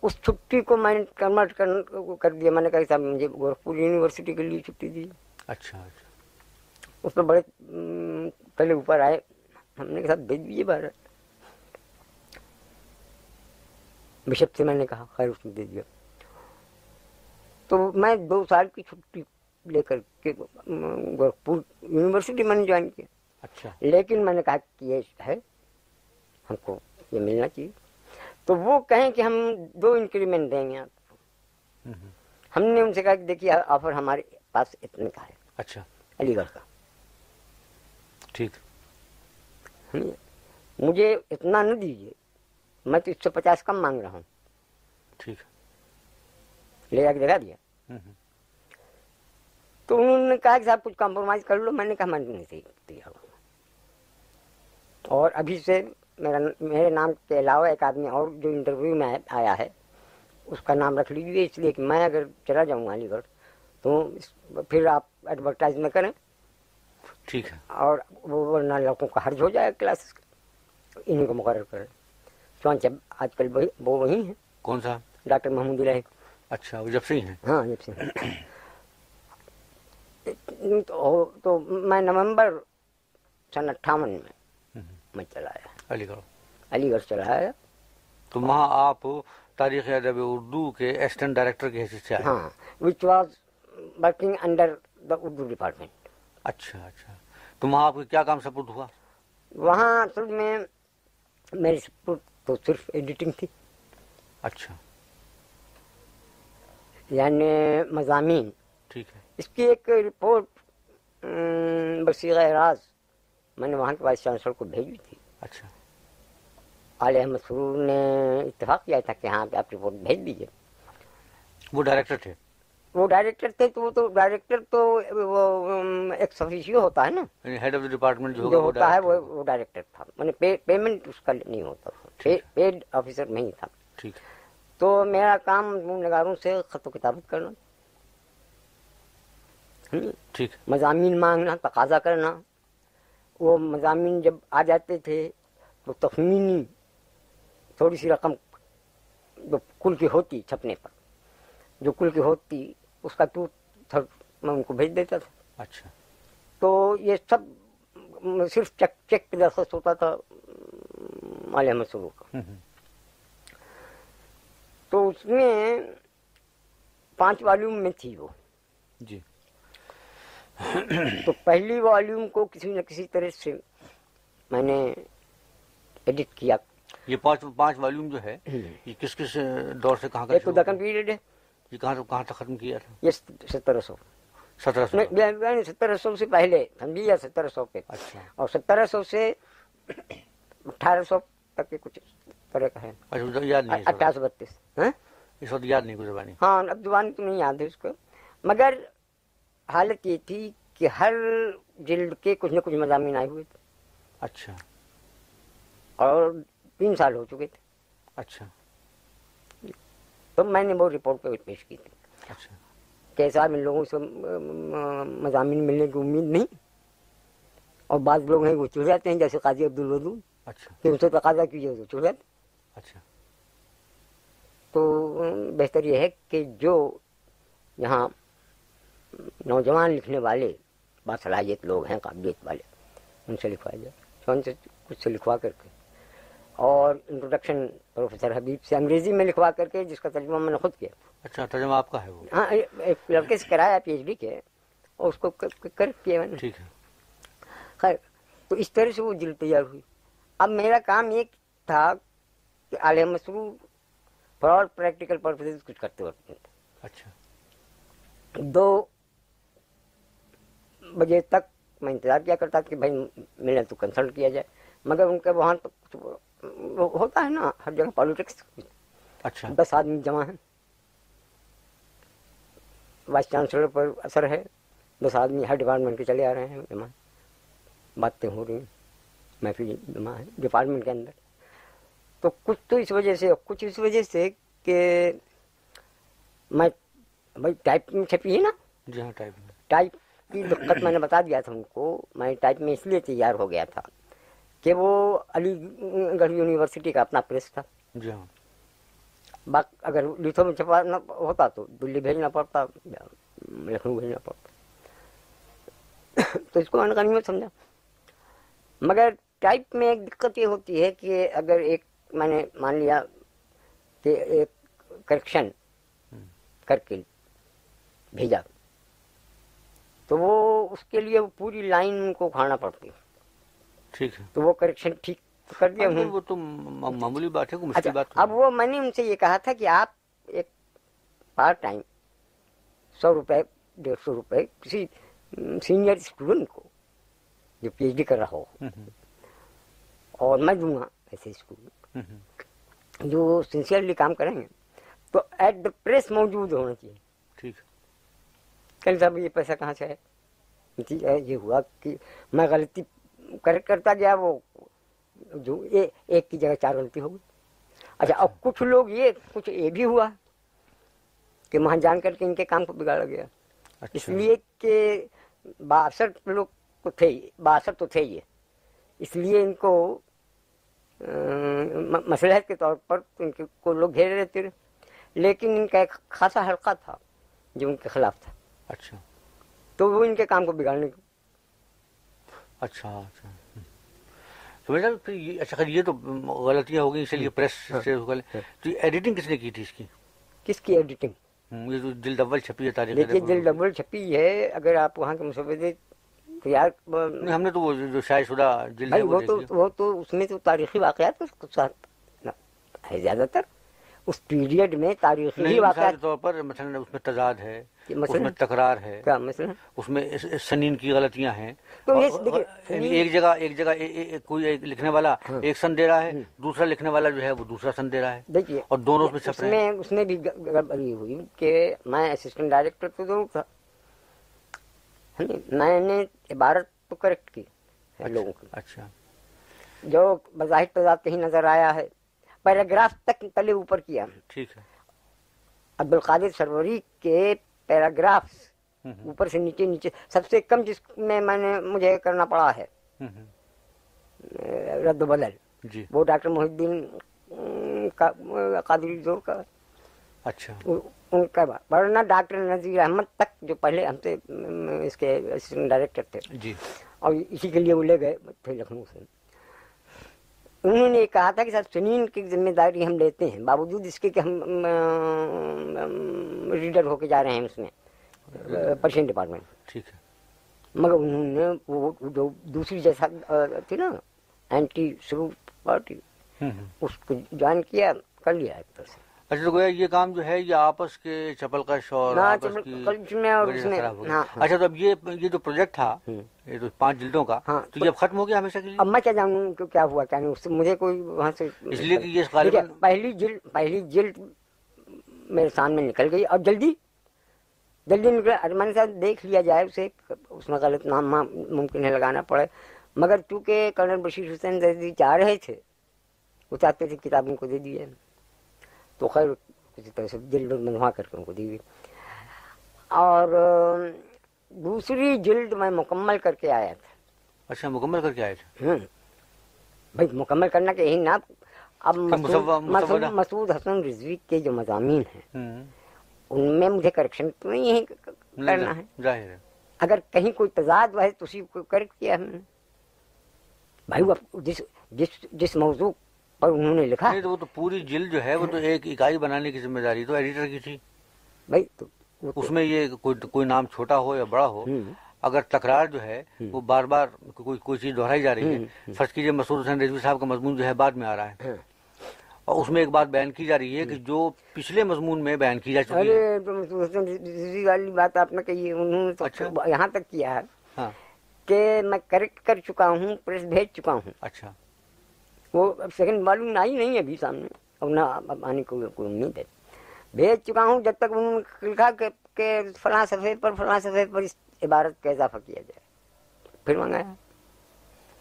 اس چھٹی کو میں نے کنورٹ کر دیا۔ میں نے کہا کہ صاحب مجھے گورکھپور یونیورسٹی کے لیے چھٹی دیجیے۔ اچھا اچھا۔ اس پہ بڑے پہلے اوپر آئے۔ ہم نے کہا بھیج دیجیے باہر بشپ سے میں نے کہا خیر اس نے دے دیا۔ تو میں دو سال کی چھٹی لے کر کے گورکھپور یونیورسٹی میں نے جوائن کیا۔ اچھا۔ لیکن میں نے کہا کہ یہ ہے ہم کو یہ ملنا چاہیے۔ تو وہ کہیں کہ ہم دو انکریمنٹ دیں گے۔ آپ کو۔ ہم نے ان سے کہا کہ دیکھیے آفر ہمارے پاس اتنے کا ہے۔ اچھا۔ علی گڑھ کا۔ ٹھیک؟ مجھے اتنا نہ دیجیے میں تو ایک سو پچاس کم مانگ رہا ہوں۔ ٹھیک لے جا کے دکھا دیا۔ تو انہوں نے کہا کہ صاحب کچھ کمپرومائز کر لو۔ میں نے کہا میں نہیں تیار ہوں اور ابھی سے میرا میرے نام کے علاوہ ایک آدمی اور جو انٹرویو میں آیا ہے اس کا نام رکھ لیجیے اس لیے کہ میں اگر چلا جاؤں علی گڑھ تو پھر آپ ایڈورٹائز میں کریں۔ ٹھیک ہے۔ اور وہ ورنہ لڑکوں کا حرج ہو جائے کلاسز انہیں کو مقرر کریں۔ چونچہ آج کل وہ وہی ہیں۔ کون سا؟ ڈاکٹر محمود الہی اچھا وہ جب سے ہی ہیں۔ ہاں جب سے تو تو میں نومبر سن اٹھاون میں۔ میں چلا آیا علی گڑھ۔ علی گڑھ چلا آیا تو وہاں آپ تاریخ ادب اردو کے اسسٹنٹ ڈائریکٹر کی حیثیت سے ہاں which was working under the Urdu department اچھا اچھا۔ تو وہاں آپ کو کیا کام سپورٹ ہوا؟ وہاں اصل میں میری سپورٹ تو صرف ایڈیٹنگ تھی۔ اچھا۔ یعنی مضامین۔ ٹھیک ہے۔ اس کی ایک رپورٹ بصیغہ راز میں نے وہاں کے وائس چانسلر کو بھیجی تھی۔ اچھا۔ عال احمد سرور نے اتفاق کیا تھا کہ ہاں آپ رپورٹ بھیج دیجیے وہ ڈائریکٹر تھے۔ وہ ڈائریکٹر تھے تو وہ تو ڈائریکٹر تو وہ ایک سفیشیو ہوتا ہے نا۔ ہیڈ آف ڈپارٹمنٹ جو ہوتا ہے وہ ڈائریکٹر تھا۔ میں نے پیمنٹ اس کا نہیں ہوتا تھا۔ پیڈ آفیسر نہیں تھا۔ ٹھیک۔ تو میرا کام نگاروں سے خط و کتابت کرنا۔ ٹھیک۔ مضامین مانگنا تقاضا کرنا۔ وہ مضامین جب آ جاتے تھے تو تخمینی تھوڑی سی رقم جو کل کی ہوتی چھپنے پر جو کل کی ہوتی اس کا ٹو تھرڈ میں ان کو بھیج دیتا تھا۔ اچھا۔ تو یہ سب صرف چیک چیک پہ درخواست ہوتا تھا عال احمد سرور کا۔ تو اس میں پانچ والیوم میں تھی وہ۔ جی۔ تو پہلی والیوم کو کسی نہ کسی طرح سے میں نے ایڈٹ کیا۔ یہ پانچ پانچ والیوم جو ہے یہ کس کس دور سے کہاں کا ایک تو دکن پیریڈ ہے۔ یہ کہاں کہاں تک ختم کیا تھا؟ یہ سترہ سو۔ سترہ سو۔ سترہ سو سے پہلے سمجھیے یا سترہ سو پہ۔ اچھا۔ اور سترہ سو سے اٹھارہ سو تک کے کچھ ہے۔ اچھا بتیس۔ ہاں؟ اس وقت یاد نہیں کوئی زبانی ہاں اب تو نہیں یاد ہے اس کو۔ مگر حالت یہ تھی کہ ہر جلد کے کچھ نہ کچھ مضامین آئے ہوئے تھے۔ اچھا۔ اور تین سال ہو چکے تھے۔ اچھا۔ تو میں نے وہ رپورٹ پہ پیش کی تھی۔ کہ صاحب ان لوگوں سے مضامین ملنے کی امید نہیں۔ اور بعض لوگ ہیں وہ چڑھ جاتے ہیں جیسے قاضی عبدالودود اچھا۔ کہ اسے تقاضا کیجیے تو چڑھ جاتے اچھا۔ تو بہتر یہ ہے کہ جو یہاں نوجوان لکھنے والے باصلاحیت لوگ ہیں قابلیت والے ان سے لکھوایا جائے۔ چون سے کچھ سے لکھوا کر کے۔ اور انٹروڈکشن پروفیسر حبیب سے انگریزی میں لکھوا کر کے جس کا ترجمہ میں نے خود کیا۔ اچھا ترجمہ آپ کا ہے وہ۔ ہاں ایک لڑکے سے کرایا پی ایچ ڈی کے اور اس کو کریکٹ کیا میں نے۔ ٹھیک ہے۔ خیر تو اس طرح سے وہ جلد تیار ہوئی۔ اب میرا کام یہ تھا کہ عالیہ مسرور فار پریکٹیکل پرپز کچھ کرتے وقت۔ اچھا۔ دو بجے تک میں انتظار کیا کرتا کہ بھائی ملے تو کنسلٹ کیا جائے مگر ان کے وہاں تو کچھ وہ ہوتا ہے نا ہر جگہ پالیٹکس اچھا۔ دس آدمی جمع ہیں۔ وائس چانسلر پر اثر ہے۔ دس آدمی ہر ڈپارٹمنٹ کے چلے آ رہے ہیں جمع باتیں ہو رہی ہیں۔ محفل جمع ہے ڈپارٹمنٹ کے اندر۔ تو کچھ تو اس وجہ سے کچھ اس وجہ سے کہ میں بھائی ٹائپ میں چھپی ہے نا؟ جی ہاں ٹائپ ٹائپ کی دقت میں نے بتا دیا تھا ان کو۔ میں ٹائپ میں اس لیے تیار ہو گیا تھا۔ کہ وہ علی گڑھ یونیورسٹی کا اپنا پریس تھا۔ جی ہاں۔ باقی اگر لکھوں میں چھپانا ہوتا تو دلی بھیجنا پڑتا یا لکھنؤ بھیجنا پڑتا۔ تو اس کو میں نے غنیمت سمجھا۔ مگر ٹائپ میں ایک دقت یہ ہوتی ہے کہ اگر ایک میں نے مان لیا کہ ایک کریکشن کر کے بھیجا تو وہ اس کے لیے وہ پوری لائن ان کو کھانا پڑتی۔ ہے ٹھیک ہے۔ تو وہ کریکشن ٹھیک کر دیا وہ تو معمولی بات ہے مشکل اچھا بات اب وہ میں نے ان سے یہ کہا تھا کہ آپ ایک پارٹ ٹائم سو روپے ڈیڑھ سو روپے کسی سینئر اسٹوڈنٹ کو جو پی ایچ ڈی کر رہا ہو۔ اور میں دوں گا ایسے اسٹوڈنٹ جو سنسیئرلی کام کریں گے۔ تو ایٹ دا پریس موجود ہونا چاہیے۔ ٹھیک۔ ہے کل صاحب یہ پیسہ کہاں سے ہے یہ ہوا کہ میں غلطی کریکٹ کرتا گیا وہ جو ایک کی جگہ چار غلطی ہو گئی اچھا اب کچھ لوگ یہ کچھ یہ بھی ہوا کہ وہاں جان کر کے ان کے کام کو بگاڑا گیا اس لیے کہ باسٹھ لوگ تو تھے ہی باسٹھ تو تھے یہ اس لیے ان کو مسلحت کے طور پر ان کے کو لوگ گھیرے رہتے رہے لیکن ان کا ایک خاصا حلقہ تھا جو ان کے خلاف تھا اچھا تو وہ ان کے کام کو بگاڑنے کو اچھا اچھا۔ تو میرا پھر یہ اچھا خیر یہ تو غلطیاں ہو گئی اسی لیے پریس سے ہو گئے۔ تو ایڈیٹنگ کس نے کی تھی اس کی؟ کس کی ایڈیٹنگ یہ جو جلد اول چھپی ہے تاریخ دیکھیے میں۔ ڈبل چھپی ہے اگر آپ وہاں کے مسودے نہیں، ہم نے تو وہ جو شائع شدہ جلد وہ تو وہ تو اس میں تو تاریخی واقعات ہے زیادہ تر اس پیریڈ میں تاریخی واقعات طور پر مثلا اس میں تضاد ہے اس؟ میں تکرار ہے اس میں سنین کی غلطیاں ہیں۔ تو یعنی ایک جگہ ایک جگہ کوئی ایک لکھنے والا ایک سن دے رہا ہے دوسرا لکھنے والا جو ہے وہ دوسرا سن دے رہا ہے۔ دیکھیے اور دونوں اس میں اس ہیں میں اس میں بھی گڑبڑی ہوئی کہ میں اسسٹنٹ ڈائریکٹر تو ضرور تھا؟ میں نے عبارت تو کریکٹ کی ہے لوگوں کی۔ اچھا۔ جو بظاہر تضاد کہیں نظر آیا ہے۔ پیراگراف تک تلے اوپر کیا۔ ٹھیک ہے۔ عبد القادر سروری کے ہوں، اوپر سے نیچے نیچے سب سے کم جس میں میں نے مجھے کرنا پڑا ہے۔ رد و بدل۔ جی۔ وہ ڈاکٹر محی الدین قادری زور کا۔ اچھا۔ ان- کا ورنہ ڈاکٹر نذیر احمد تک جو پہلے ہم سے اس کے اسسٹنٹ ڈائریکٹر تھے۔ جی۔ اور اسی کے لیے وہ لے گئے تھے لکھنؤ سے۔ انہوں نے کہا تھا کہ صاحب سنین کی ذمہ داری ہم لیتے ہیں باوجود اس کے کہ ہم ریڈر ہو کے جا رہے ہیں اس میں پرشین ڈپارٹمنٹ۔ ٹھیک ہے۔ مگر انہوں نے وہ جو دوسری جیسا تھی نا اینٹی شروع پارٹی۔ اس کو جوائن کیا کر لیا ایک طرح سے۔ اچھا تو گویا یہ کام جو ہے یہ آپس کے چپل کش اور ہاں، ہاں، ہاں۔ اچھا تو اب یہ یہ جو پروجیکٹ تھا۔ یہ تو پانچ جلدوں کا تو یہ اب ختم ہو گیا ہمیشہ کے لیے؟ اب میں کیا جانوں کہ کیا ہوا کیا نہیں اس سے مجھے کوئی وہاں سے اس لیے کہ یہ غالباً پہلی جلد پہلی جلد میرے سامنے نکل گئی۔ اور جلدی جلدی نکل ارمان صاحب دیکھ لیا جائے اسے اس میں غلط نام ممکن ہے لگانا پڑے۔ مگر چونکہ کرنل بشیر حسین زیدی چاہ رہے تھے وہ چاہتے تھے کتاب ان کو دے دیے۔ تو خیر کسی طرح سے جلد منگوا کر کے ان کو دی گئی اور دوسری جلد میں مکمل کر کے آیا تھا۔ اچھا مکمل کر کے تھے ہوں۔ بھائی مکمل کرنا کہ یہی نا۔ اب مسعود- حسن رضوی کے جو مضامین ہیں۔ ان میں مجھے کریکشن تو نہیں ہے کرنا ہے۔ اگر کہیں کوئی تضاد ہے تو اسی کو کریکٹ کیا ہم نے۔ بھائی وہ جس جس جس موضوع پر انہوں نے لکھا۔ تو وہ تو پوری جلد جو ہے وہ تو ایک اکائی بنانے کی ذمہ داری تو ایڈیٹر کی تھی۔ بھائی تو اس میں یہ کوئی نام چھوٹا ہو یا بڑا ہو۔ اگر تکرار جو ہے وہ بار بار کوئی کوئی چیز دہرائی جا رہی ہے۔ فرض کیجیے مسعود حسین رضوی صاحب کا مضمون جو ہے بعد میں آ رہا ہے۔ ہاں۔ اور اس میں ایک بات بیان کی جا رہی ہے کہ جو پچھلے مضمون میں بیان کی جا چکی ہے۔ ارے والی بات آپ نے کہی انہوں نے تو اچھا۔ یہاں تک کیا ہے ہاں۔ کہ میں کریکٹ کر چکا ہوں پریس بھیج چکا ہوں۔ اچھا۔ وہ اب سیکنڈ معلوم آئی نہیں ہے ابھی سامنے۔ اب نہ اب آنے کو کوئی امید ہے۔ بھیج چکا ہوں جب تک انہوں نے لکھا کہ فلاں صفحے پر فلاں صفحے پر اس عبارت کا اضافہ کیا جائے۔ پھر منگایا۔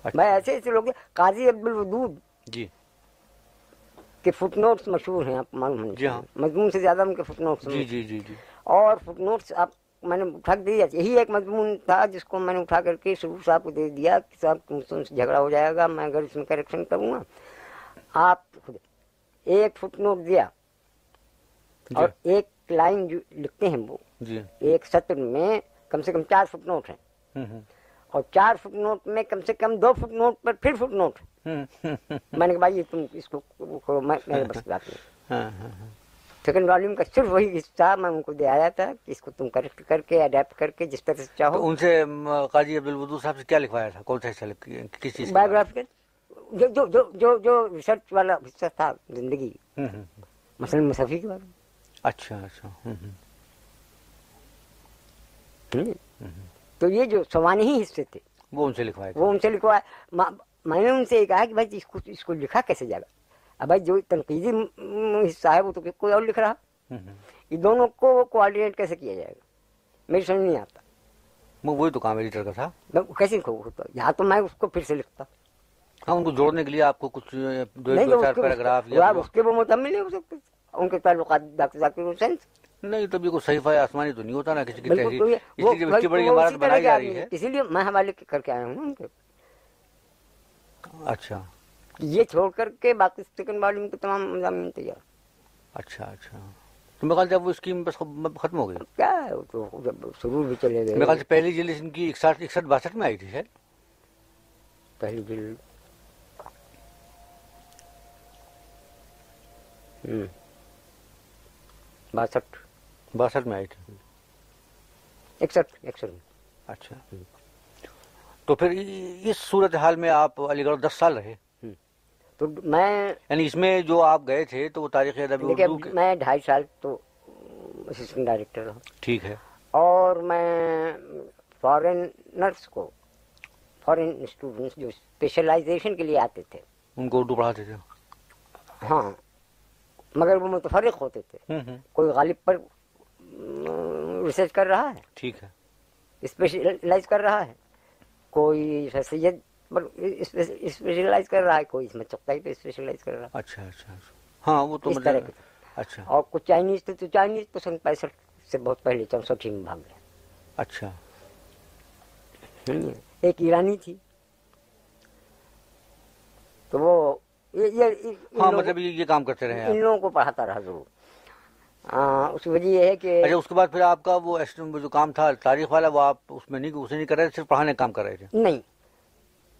اچھا۔ میں ایسے ایسے لوگ قاضی عبد الودود جی۔ کے فٹ نوٹس مشہور ہیں آپ معلوم ہیں۔ جی ہاں۔ مضمون سے زیادہ ان کے فٹ نوٹس جی جی جی جی۔ اور فٹ نوٹس آپ میں نے اٹھا کے دیا۔ یہی ایک مضمون تھا جس کو میں نے اٹھا کر کے سرور صاحب کو دے دیا کہ صاحب تم سے جھگڑا ہو جائے گا میں اگر اس میں کریکشن کروں گا آپ خود ایک فٹ نوٹ دیا اور ایک لائن جو لکھتے ہیں وہ۔ جی۔ ایک سطر میں کم سے کم چار فٹ نوٹ ہیں اور چار فٹ نوٹ میں کم سے کم دو فٹ نوٹ پر پھر فٹ نوٹ میں نے کہا بھائی تم اس کو کرو میں میرے بس بات نہیں۔ ہاں ہاں ہاں۔ سیکنڈ والیوم کا صرف وہی حصہ میں ان کو دے آیا تھا کہ اس کو تم کریکٹ کر کے اڈیپٹ کر کے جس طرح سے چاہو۔ ان سے قاضی عبد الودود صاحب سے کیا لکھوایا تھا؟ کون سا حصہ کس چیز کا؟ بایوگرافی جو جو جو جو جو ریسرچ والا حصہ تھا زندگی۔ مثلا مصفی کے بارے اچھا اچھا۔ میں تو یہ جو سوانحی حصے تھے وہ ان سے لکھوایا تھا وہ ان سے لکھوایا ما- میں نے ان سے یہ کہا کہ بھائی اس کو اس کو لکھا کیسے جائے گا؟ بھائی جو تنقیدی حصہ ہے وہ تو کوئی اور لکھ رہا یہ دونوں کو کوآرڈینیٹ کیسے کیا جائے گا میری سمجھ نہیں آتا وہ وہی تو کام ایڈیٹر کا تھا میں کیسے لکھوں ہوتا یا تو میں اس کو پھر سے لکھتا ہاں ان کو جوڑنے کے لیے آپ کو کچھ پیراگراف وہ یا اس کے وہ مکمل نہیں ہو سکتے ان کے تعلقات ڈاکٹر ذاکر حسین نہیں تب یہ کوئی صحیح آسمانی تو نہیں ہوتا نا کسی کی تحریر تو یہ- اس وہ- لیے بڑی عمارت اسی بنائی جا رہی۔ ہے اسی لیے میں حوالے کر کے آیا ہوں ان کے اچھا یہ چھوڑ کر کے باقی سیکنڈ والیوم کے تمام مضامین تیار اچھا اچھا۔ تو میرے خیال سے اب وہ اسکیم بس ختم ہو گئی؟ کیا ہے؟ وہ تو جب سرور بھی چلے میرے خیال گئے سے پہلی جلد ان کی اکسٹھ اکسٹھ باسٹھ میں آئی تھی شاید۔ پہلی ہوں۔ باسٹھ۔ باسٹھ میں آئی تھی۔ اکسٹھ اکسٹھ۔ اچھا۔ تو پھر اس صورت حال میں آپ علی گڑھ دس سال رہے۔ تو میں یعنی اس میں جو آپ گئے تھے تو وہ تاریخ ادبی اردو میں ڈھائی سال تو اسسٹنٹ ڈائریکٹر رہا۔ ٹھیک ہے۔ اور میں فارنرس کو فارن اسٹوڈنٹس جو اسپیشلائزیشن کے لیے آتے تھے۔ ان کو اردو پڑھاتے تھے۔ ہاں۔ مگر وہ متفرق ہوتے تھے۔ ہوں ہوں۔ کوئی غالب پر ریسرچ کر رہا ہے۔ ٹھیک ہے۔ اسپیشلائز کر رہا ہے۔ کوئی سید اسپیشلائز کر رہا ہے کوئی اس میں پہ اسپیشلائز کر رہا ہے۔ اچھا اچھا اچھا۔ ہاں وہ تو اس طرح کے۔ اچھا۔ اور کچھ چائنیز تھے تو چائنیز تو سن پینسٹھ سے بہت پہلے چونسٹھ ہی میں بھاگ اچھا۔ ایک ایرانی تھی۔ تو وہ ہاں مطلب یہ کام کرتے رہے ان لوگوں کو پڑھاتا رہا ضرور۔ اس کی وجہ یہ ہے کہ اچھا اس کے بعد پھر آپ کا وہ جو کام تھا تاریخ والا وہ آپ اس میں نہیں اسے نہیں کر رہے صرف پڑھانے کا کام کر رہے تھے؟ نہیں۔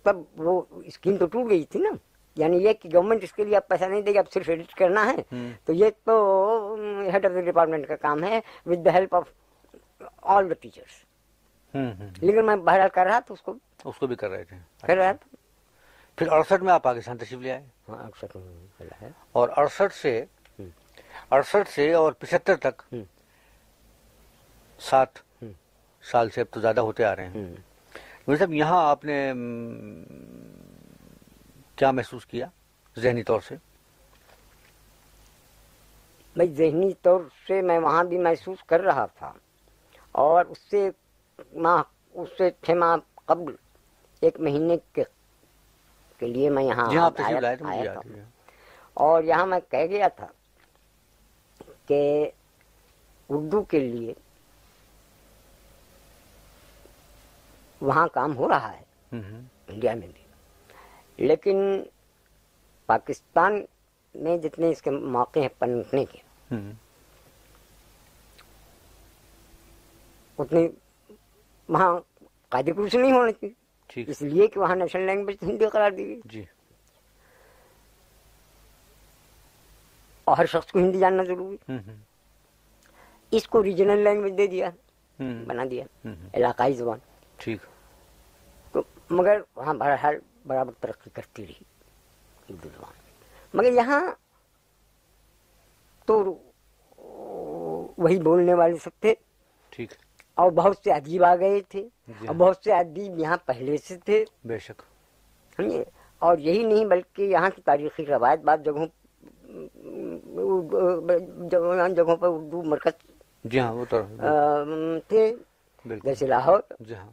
تب وہ اسکیم تو ٹوٹ گئی تھی نا۔ یعنی یہ کہ گورنمنٹ اس کے لیے اب پیسہ نہیں دے گی اب صرف ایڈٹ کرنا ہے۔ تو یہ تو ہیڈ آف دا ڈپارٹمنٹ کا کام ہے with the help of all the teachers لیکن میں بہرحال کر رہا تو اس کو اس کو بھی کر رہے تھے۔ کر رہا تھا۔ پھر اڑسٹھ میں آپ پاکستان تشریف لے آئے۔ ہاں چلا ہے۔ اور اڑسٹھ سے۔ اڑسٹھ سے اور پچہتر تک۔ سات۔ سال سے اب تو زیادہ ہوتے آ رہے ہیں۔ صاحب یہاں آپ نے کیا محسوس کیا ذہنی طور سے؟ بھائی ذہنی طور سے میں وہاں بھی محسوس کر رہا تھا اور اس سے ماہ اس سے چھ ماہ قبل ایک مہینے کے کے لیے میں یہاں جہاں آپ آیا- تھا۔ اور یہاں میں کہہ گیا تھا کہ اردو کے لیے وہاں کام ہو رہا ہے۔ انڈیا میں بھی۔ لیکن پاکستان میں جتنے اس کے موقع ہیں پنپنے کے اتنے وہاں قاعدے کرسی نہیں ہونے چاہیے ٹھیک۔ اس لیے کہ وہاں نیشنل لینگویج ہندی قرار دی گئی۔ جی۔ اور ہر شخص کو ہندی جاننا ضروری۔ اس کو ریجنل لینگویج دے دیا بنا دیا۔ علاقائی زبان۔ ٹھیک۔ تو مگر وہاں بہرحال برابر ترقی کرتی رہی۔ اردو زبان۔ مگر یہاں تو وہی بولنے والے سب تھے۔ ٹھیک۔ اور بہت سے ادیب آ گئے تھے۔ جی۔ اور بہت سے ادیب یہاں پہلے سے تھے۔ بے شک۔ سمجھے؟ اور یہی نہیں بلکہ یہاں کی تاریخی روایت بعض جگہوں جگہوں پر اردو مرکز جی ہاں وہ تو تھے۔ جیسے لاہور۔ جی ہاں۔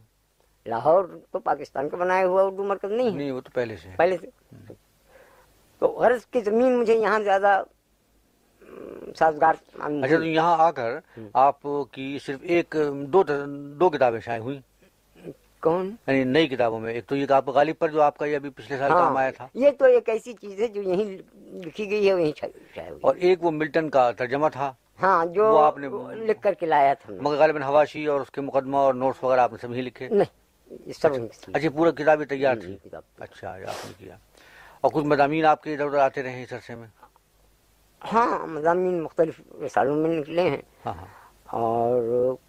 لاہور تو پاکستان کا بنایا ہوا اردو مرکز نہیں ہے۔ نہیں وہ تو پہلے سے پہلے سے۔ تو غرض کی زمین مجھے یہاں زیادہ سازگار اچھا تو۔ یہاں آ کر آپ کی صرف ایک دو دو کتابیں شائع ہوئی کون؟ یعنی نئی کتابوں میں ایک تو یہ آپ غالب پر جو آپ کا یہ ابھی پچھلے سال کام آیا تھا۔ یہ تو ایک ایسی چیز ہے جو یہیں لکھی گئی ہے وہیں شائع ہوئی اور ایک وہ ملٹن کا ترجمہ تھا۔ ہاں جو آپ نے- لکھ کر کے لایا تھا۔ مگر غالباً حواشی اور اس کے مقدمہ اور نوٹس وغیرہ آپ نے سبھی لکھے۔ نہیں سب سے اچھا پورا کتابیں تیار تھی لکھی کتاب۔ اچھا آپ نے کیا۔ اور کچھ مضامین آپ کے ادھر ادھر آتے رہے اس عرصے میں؟ ہاں مضامین مختلف رسالوں میں نکلے ہیں۔ ہاں ہاں۔ اور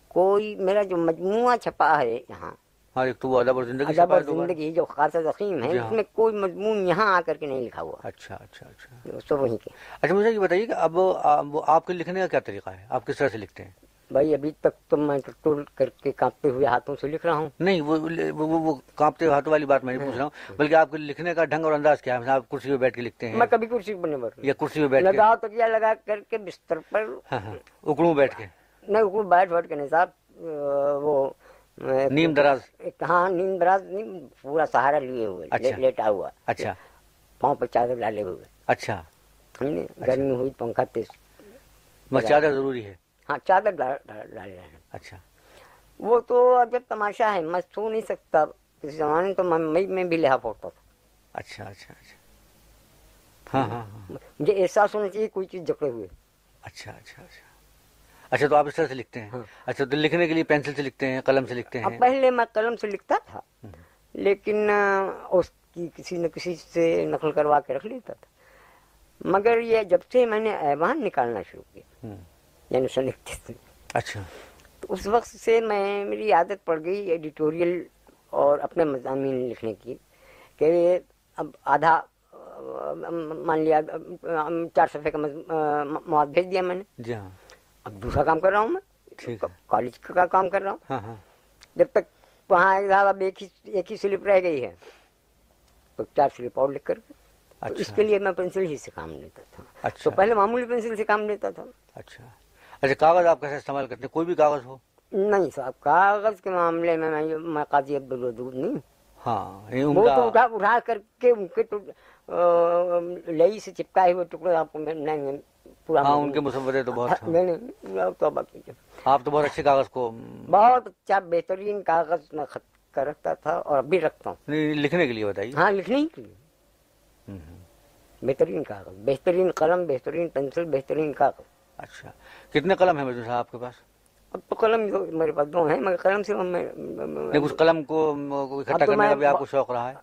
کوئی میرا جو مجموعہ چھپا ہے یہاں ہاں ایک تو وہ ادب اور زندگی ادب اور۔ زندگی جو خاص ضخیم ہے جی ہاں۔ اس میں کوئی مضمون یہاں آ کر کے نہیں لکھا ہوا۔ اچھا اچھا اچھا۔ سب وہیں کے۔ اچھا مجھے یہ بتائیے کہ اب آپ کے لکھنے کا کیا طریقہ ہے؟ آپ کس طرح سے لکھتے ہیں؟ بھائی ابھی تک تو میں ٹول کر کے کانپتے ہوئے ہاتھوں سے لکھ رہا ہوں۔ نہیں وہ کانپتے ہاتھوں والی بات میں نہیں پوچھ رہا ہوں بلکہ آپ کے لکھنے کا ڈھنگ اور انداز کیا ہے؟ آپ کرسی پہ بیٹھ کے لکھتے ہیں۔ میں کبھی کرسی پر نہیں یا کرسی پہ بیٹھ کے؟ لگاؤ تکیا لگا کر کے بستر پر۔ ہاں ہاں اکڑوں بیٹھ کے۔ نہیں وہ بیٹھ بیٹھ کے نہیں صاحب وہ نیم دراز۔ ہاں نیم دراز نہیں پورا سہارا لیے ہوئے اچھا۔ لیٹا ہوا۔ اچھا۔ پاؤں پہ چادر ڈالے ہوئے۔ اچھا۔ گرمی ہوئی پنکھا تیز۔ چادر ضروری ہے۔ ہاں چادر ڈال ڈال- ڈالے اچھا۔ وہ تو جب تماشا ہے میں سو نہیں سکتا۔ کسی زمانے میں تو میں مئی میں بھی لحاظ پڑتا تھا۔ اچھا اچھا اچھا۔ ہاں ہاں ہاں۔ مجھے احساس ہونا چاہیے کوئی چیز جکڑے ہوئے۔ اچھا اچھا اچھا۔ اچھا تو آپ اس طرح سے لکھتے ہیں۔ ہاں۔ اچھا تو لکھنے کے لیے پینسل سے لکھتے ہیں قلم سے لکھتے ہیں۔ پہلے میں قلم سے لکھتا تھا لیکن آ، اس کی کسی نہ کسی سے نقل کروا کے رکھ لیتا تھا۔ مگر یہ جب سے میں نے ایوان نکالنا شروع کیا یعنی تھے اچھا۔ تو اس وقت سے میں میری عادت پڑ گئی ایڈیٹوریل اور اپنے مضامین لکھنے کی کہ اب آدھا مان لیا چار صفحے کا مواد بھیج دیا میں نے۔ جی ہاں۔ اب دوسرا کام کر رہا ہوں میں۔ کالج کا کام کر رہا ہوں۔ ہاں ہاں۔ جب تک وہاں اب ایک ہی ایک ہی سلپ رہ گئی ہے تو چار سلپ اور لکھ کر۔ تو اس اچھا کے لیے میں پینسل ہی سے کام لیتا تھا۔ اچھا۔ تو پہلے معمولی پینسل سے کام لیتا تھا۔ اچھا۔ اچھا کاغذ آپ کیسے استعمال کرتے ہیں؟ کوئی بھی کاغذ ہو؟ نہیں صاحب کاغذ کے معاملے میں میں قاضی عبدالودود نہیں ہاں یہ وہ تو اٹھا اٹھا کر کے ان کے لئی سے چپکائے ہوئے ٹکڑے آپ کو میں نہیں پورا ہاں ان کے مسودے تو بہت کیجیے آپ تو بہت اچھے کاغذ کو بہت اچھا بہترین کاغذ میں خط کر رکھتا تھا اور اب بھی رکھتا ہوں۔ لکھنے کے لیے بتائیے۔ ہاں لکھنے کے لیے۔ بہترین کاغذ بہترین قلم بہترین پینسل بہترین کاغذ۔ اچھا۔ کتنے قلم ہیں مجھے صاحب آپ کے پاس؟ اب تو قلم جو میرے پاس دو ہیں مگر قلم سے میں اس قلم کو اکٹھا کرنے کا بھی آپ کو شوق رہا ہے۔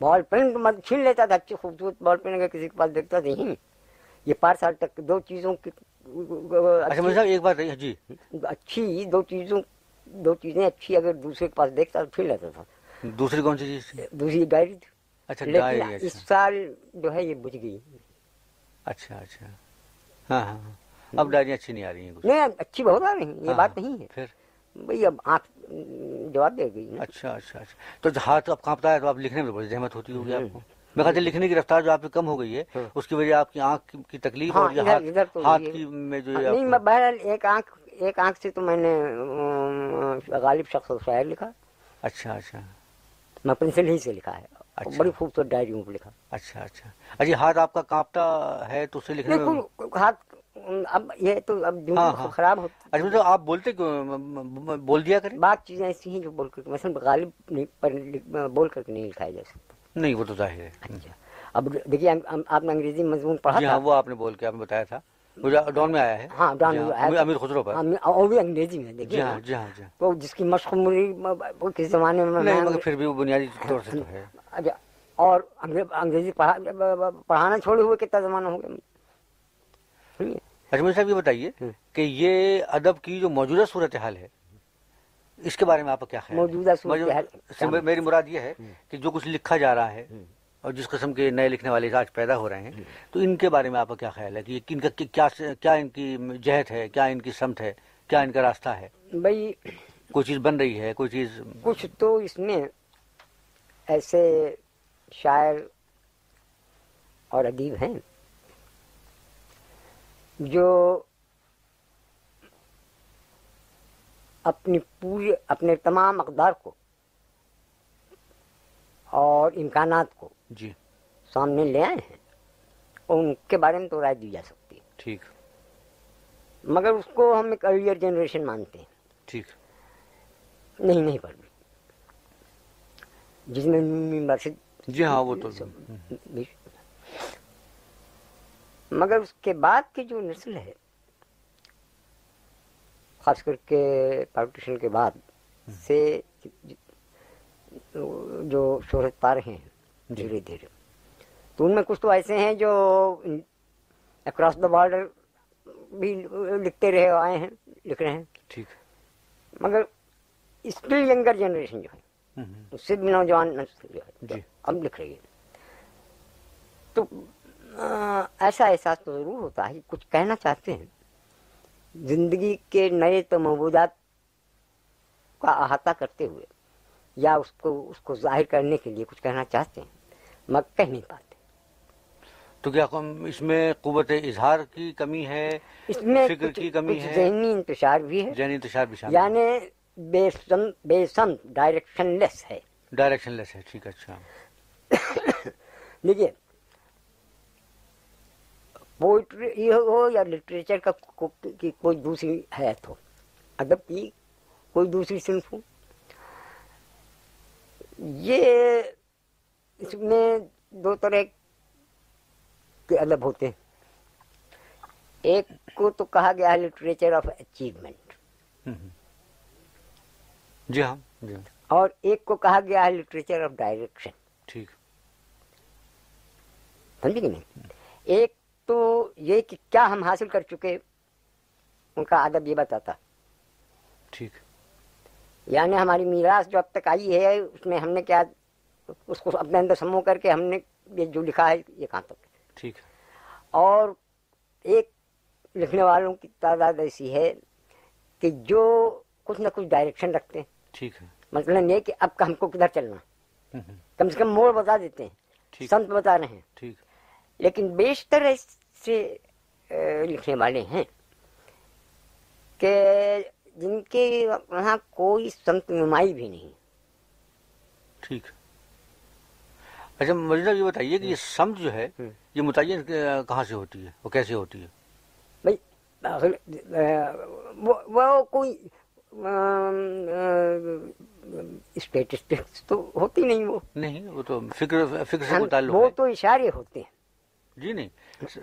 بال پین میں چھین لیتا تھا اچھی خوبصورت بال پین اگر کسی کے پاس دیکھتا نہیں یہ پانچ سال تک دو چیزوں کی اچھا صاحب ایک بات جی۔ اچھی دو چیزوں دو چیزیں اچھی اگر دوسرے کے پاس دیکھتا تو چھین لیتا تھا۔ دوسری کون سی چیز دوسری ڈائری اچھا ڈائری اس اچھا سال جو ہے یہ بجھ گئی۔ اچھا اچھا۔ ہاں ہاں ہاں۔ اب ڈائریاں اچھی نہیں آ رہی ہیں نہیں اچھی بہت آ رہی ہیں یہ ہاں، بات نہیں ہے۔ پھر؟ بھئی اب آنکھ جواب دے گئی اچھا اچھا اچھا۔ تو ہاتھ اب کانپتا ہے؟ تو آپ لکھنے میں بڑی زحمت ہوتی ہوگی آپ کو۔ میں کہتے لکھنے کی رفتار جو آپ کی کم ہو گئی ہے اس کی وجہ آپ کی آنکھ کی- تکلیف ہاں اور ادھر ہاتھ کی میں جو ہاں، نہیں آپ کو- بہرحال ایک آنکھ ایک آنکھ سے تو میں نے غالب شخص و شاعر لکھا۔ اچھا اچھا۔ میں پنسل ہی سے لکھا ہے۔ اچھا۔ بڑی خوبصورت ڈائریوں پہ لکھا۔ اچھا اچھا۔ اجی ہاتھ آپ کا کانپتا ہے تو اسے لکھنے ہاتھ اب یہ تو اب ہاں، ہاں۔ خراب ہوتا اچھا مطلب آپ بولتے بول دیا کریں۔ بعض چیزیں ایسی ہیں جو بول کر مثلا غالب بول کر کے نہیں لکھایا جا سکتا۔ نہیں وہ تو ظاہر ہے۔ اچھا۔ اب دیکھیے آپ نے انگریزی مضمون پڑھا جی تھا۔ ہاں وہ آپ نے بول کے آپ نے بتایا تھا۔ ڈان میں آیا ہے۔ ہاں ڈان جی میں آیا امیر- خسرو پر۔ اور بھی انگریزی میں دیکھیے۔ ہاں جی ہاں جی ہاں۔ تو جس کی مشخمری وہ کس زمانے میں نہیں مگر پھر بھی وہ بنیادی طور سے تو ہے۔ اچھا اور انگریز- انگریزی پڑھا پڑھانا چھوڑے ہوئے کتنا زمانہ ہو گیا؟ سنیے اچھا مجھے صاحب یہ بتائیے ہوں۔ کہ یہ ادب کی جو موجودہ صورتحال ہے اس کے بارے میں آپ کا کیا خیال ہے؟ موجودہ میری مراد یہ ہے کہ جو کچھ لکھا جا رہا ہے اور جس قسم کے نئے لکھنے والے آج پیدا ہو رہے ہیں تو ان کے بارے میں آپ کا کیا خیال ہے؟ کہ ان کا کیا کیا ان کی جہت ہے؟ کیا ان کی سمت ہے؟ کیا ان کا راستہ ہے؟ بھائی کوئی چیز بن رہی ہے؟ کوئی چیز کچھ تو اس میں ایسے شاعر اور ادیب ہیں۔ جو اپنی پوری اپنے تمام اقدار کو اور امکانات کو جی۔ سامنے لے آئے ہیں اور ان کے بارے میں تو رائے دی جا سکتی ہے۔ ٹھیک۔ مگر اس کو ہم ایک ارلیئر جنریشن مانتے ہیں۔ ٹھیک۔ نہیں نہیں پڑھ جس میں جی ہاں وہ تو مگر اس کے بعد کی جو نسل ہے خاص کر کے پارٹیشن کے بعد سے جو شہرت پا رہے ہیں دھیرے دھیرے۔ تو ان میں کچھ تو ایسے ہیں جو اکراس دا بارڈر بھی لکھتے رہے آئے ہیں لکھ رہے ہیں۔ ٹھیک مگر اسٹل ینگر جنریشن جو ہے۔ اس سے بھی نوجوان نسل جو ہے جی۔ اب لکھ رہی ہے۔ تو آ، ایسا احساس تو ضرور ہوتا ہے کچھ کہنا چاہتے ہیں۔ زندگی کے نئے تمودات کا احاطہ کرتے ہوئے یا اس کو اس کو ظاہر کرنے کے لیے کچھ کہنا چاہتے ہیں مگر کہہ نہیں پاتے۔ تو کیا اس میں قوت اظہار کی کمی ہے؟ اس میں فکر کچھ کی کمی ہے؟ ذہنی انتشار بھی ہے۔ ذہنی انتشار بھی شامل یعنی بے سم بے سم ڈائریکشن لیس ہے۔ ڈائریکشن لیس ہے ٹھیک ہے اچھا۔ دیکھیے پوئٹری ہو یا لٹریچر کا کی کوئی دوسری حیت ہو؟ ادب کی کوئی دوسری صنف ہو؟ یہ اس میں دو طرح کے ادب ہوتے ہیں۔ ایک کو تو کہا گیا ہے لٹریچر آف اچیومنٹ۔ جی ہاں جی ہاں۔ اور ایک کو کہا گیا ہے لٹریچر آف ڈائریکشن ٹھیک۔ سمجھے کہ نہیں؟ ایک تو یہ کہ کیا ہم حاصل کر چکے ان کا ادب یہ بتاتا۔ ٹھیک۔ یعنی ہماری میراث جو اب تک آئی ہے اس میں ہم نے کیا اس کو اپنے اندر سمو کر کے ہم نے یہ جو لکھا ہے یہ کہاں تک؟ ٹھیک۔ اور ایک لکھنے والوں کی تعداد ایسی ہے کہ جو کچھ نہ کچھ ڈائریکشن رکھتے ہیں۔ ٹھیک ہے۔ مطلب یہ کہ اب ہم کو کدھر چلنا۔ کم سے کم موڑ بتا دیتے ہیں۔ سنت بتا رہے ہیں۔ ٹھیک۔ لیکن بیشتر ایسے اے، لکھنے والے ہیں کہ جن کے وہاں کوئی سنت نمائی بھی نہیں۔ ٹھیک۔ اچھا مجھے یہ بتائیے کہ یہ سمجھ جو ہے۔ یہ متعین کہاں سے ہوتی ہے؟ وہ کیسے ہوتی ہے؟ بھائی وہ کوئی اسٹیٹسٹکس تو ہوتی نہیں وہ۔ نہیں وہ تو فکر فکر سے متعلق وہ تو اشارے ہوتے ہیں۔ جی نہیں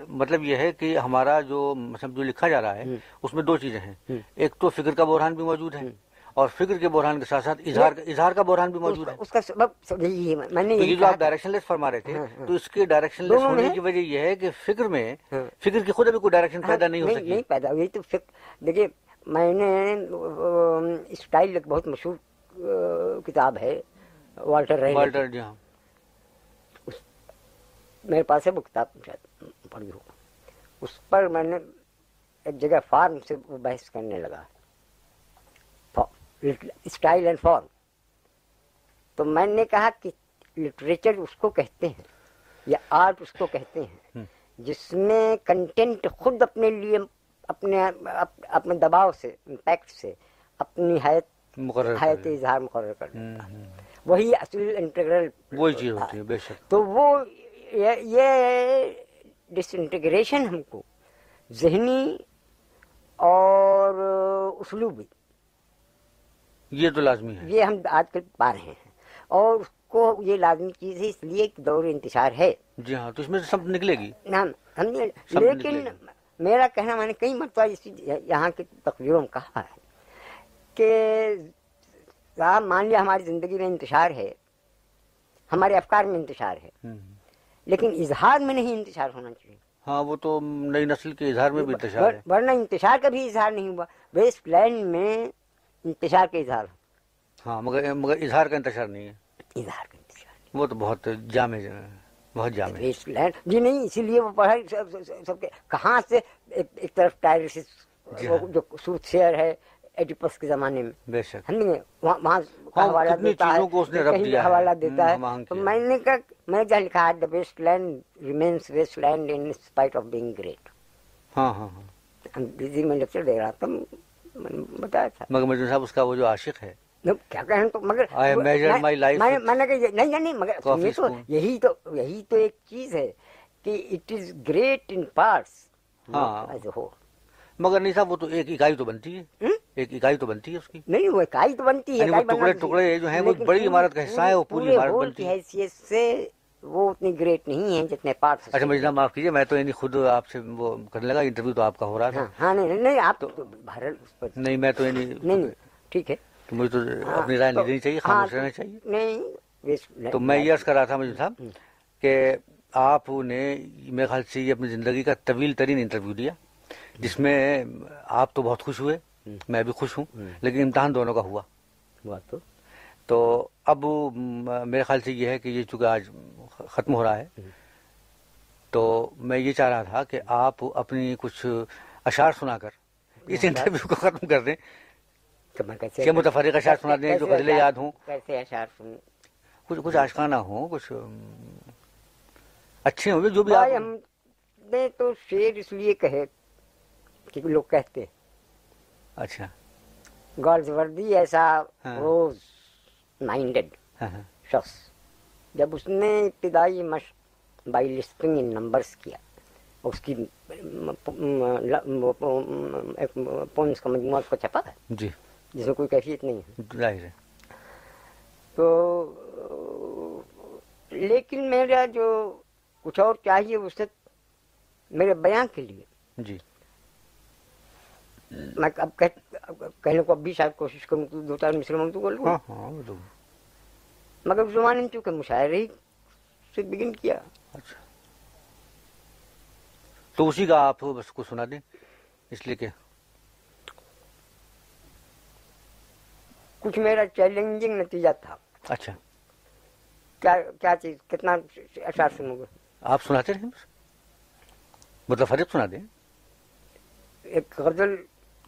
مطلب یہ ہے کہ ہمارا جو مطلب جو لکھا جا رہا ہے۔ اس میں دو چیزیں ہیں۔ ایک تو فکر کا بحران بھی موجود ہے اور فکر کے بحران کے ساتھ ساتھ اظہار اظہار کا بحران بھی موجود ہے اس کا سبب میں نے یہ جو آپ۔ ڈائریکشن لیس فرما رہے تھے ہاں، ہاں۔ تو اس کے ڈائریکشن لیس ہونے کی وجہ یہ ہے کہ فکر میں ہاں۔ فکر کی خود ابھی کوئی ڈائریکشن پیدا نہیں ہو سکی نہیں پیدا ہوئی تو فکر دیکھیے میں نے اسٹائل ایک بہت مشہور کتاب ہے والٹر ریل والٹر جی ہاں میرے پاس ہے وہ کتاب شاید پڑھی ہو اس پر میں نے ایک جگہ فارم سے وہ بحث کرنے لگا اسٹائل اینڈ فارم تو میں نے کہا کہ لٹریچر اس کو کہتے ہیں یا آرٹ اس کو کہتے ہیں۔ جس میں کنٹینٹ خود اپنے لیے اپنے اپ- اپنے دباؤ سے امپیکٹ سے اپنی حیت حیت۔ اظہار مقرر کر دیتا۔ وہی اصل وہی چیز ہوتی ہے بے شک تو وہ یہ- ڈس انٹیگریشن ہم کو ذہنی اور اسلوبی یہ تو لازمی ہے۔ یہ ہم آج کل پا رہے ہیں اور اس کو یہ لازمی چیز ہے اس لیے کہ دور انتشار ہے۔ جی ہاں تو اس میں سب نکلے گی۔ ہم لیکن میرا کہنا میں نے کئی مرتبہ اس یہاں کے تقریروں میں کہا ہے کہ مان لیا ہماری زندگی میں انتشار ہے ہمارے افکار میں انتشار ہے۔ لیکن اظہار میں نہیں انتشار ہونا چاہیے۔ ہاں وہ تو نئی نسل کے اظہار میں بھی انتشار ہے۔ ورنہ انتشار کا بھی اظہار نہیں ہوا۔ ویسٹ لینڈ میں انتشار کا اظہار ہاں مگر مگر اظہار کا انتشار نہیں ہے۔ اظہار کا انتشار وہ تو بہت جامع بہت جامع ویسٹ لینڈ جی نہیں اسی لیے وہ پڑھائی سب, کے کہاں سے ایک, طرف ٹائرسس جی ہاں۔ جو سوت شیئر ہے ایڈیپس کے زمانے میں۔ بے شک۔ وہاں ہاں، حوالہ دیتا ہے۔ حوالہ دیتا ہے۔ تو میں نے کہا میں جہاں لکھا ہے the waste land remains waste land in spite of being great ہاں ہاں ہاں۔ انگریزی میں لیکچر دے رہا تھا میں نے بتایا تھا۔ مگر مجھے صاحب اس کا وہ جو عاشق ہے۔ نہیں، کیا کہیں تو مگر میں- نے کہا نہیں نہیں مگر تو. یہی تو یہی تو ایک چیز ہے کہ it is great in parts ہاں۔ مگر نہیں صاحب وہ تو ایک اکائی تو بنتی ہے؟ ایک اکائی تو بنتی ہے اس کی؟ نہیں وہ اکائی تو بنتی ہے یعنی ٹکڑے- ٹکڑے جو ہیں وہ بڑی عمارت کا حصہ ہے، وہ پوری عمارت بنتی ہے۔ حیثیت سے وہ اتنی گریٹ نہیں ہے جتنے پارٹس اچھا مجھے معاف کیجیے میں تو یعنی خود آپ سے وہ کرنے لگا انٹرویو تو آپ کا ہو رہا تھا۔ ہاں ہاں نہیں نہیں، آپ تو بہرحال اس پر نہیں میں تو یعنی نہیں ٹھیک ہے۔ تو مجھے تو ہاں، اپنی رائے نہیں دینی چاہیے ہاں، خاموش رہنا چاہیے۔ نہیں تو میں یہ عرض کر رہا تھا مجھے صاحب کہ آپ نے میرے خیال سے یہ اپنی زندگی کا طویل ترین انٹرویو دیا جس میں آپ تو بہت خوش ہوئے۔ میں بھی خوش ہوں لیکن امتحان دونوں کا ہوا۔ بات تو۔ تو اب میرے خیال سے یہ ہے کہ یہ چونکہ آج ختم ہو رہا ہے تو میں یہ چاہ رہا تھا کہ آپ اپنی کچھ اشعار سنا کر اس انٹرویو کو ختم کر دیں۔ کہ متفرق اشعار سنا دیں جو غزلیں یاد ہوں۔ کچھ کچھ عاشقانہ ہوں کچھ اچھے ہوں گے جو بھی ہم نے تو شیر اس لیے کہے کہ لوگ کہتے اچھا۔ گالز وردی ایسا ہاں۔ روز مائنڈڈ ہاں ہاں۔ شخص۔ جب اس نے ابتدائی مشق بائی لسٹنگ ان نمبرز کیا اس کی پونس کا مجموعہ اس کو چھپا۔ ہے جی۔ جس میں کوئی کیفیت نہیں ہے۔ تو لیکن میرا جو کچھ اور چاہیے اس میرے بیان کے لیے۔ جی۔ میں اب کہنے کو اب بھی شاید کوشش کروں تو دو چار مصر میں تو بول تو مگر اس زمانے میں چونکہ مشاعرے ہی سے بگن کیا اچھا تو اسی کا آپ بس کو سنا دیں اس لیے کہ کچھ میرا چیلنجنگ نتیجہ تھا اچھا کیا کیا چیز کتنا اشعار سنوں گے آپ سناتے رہیں مطلب فرق سنا دیں ایک غزل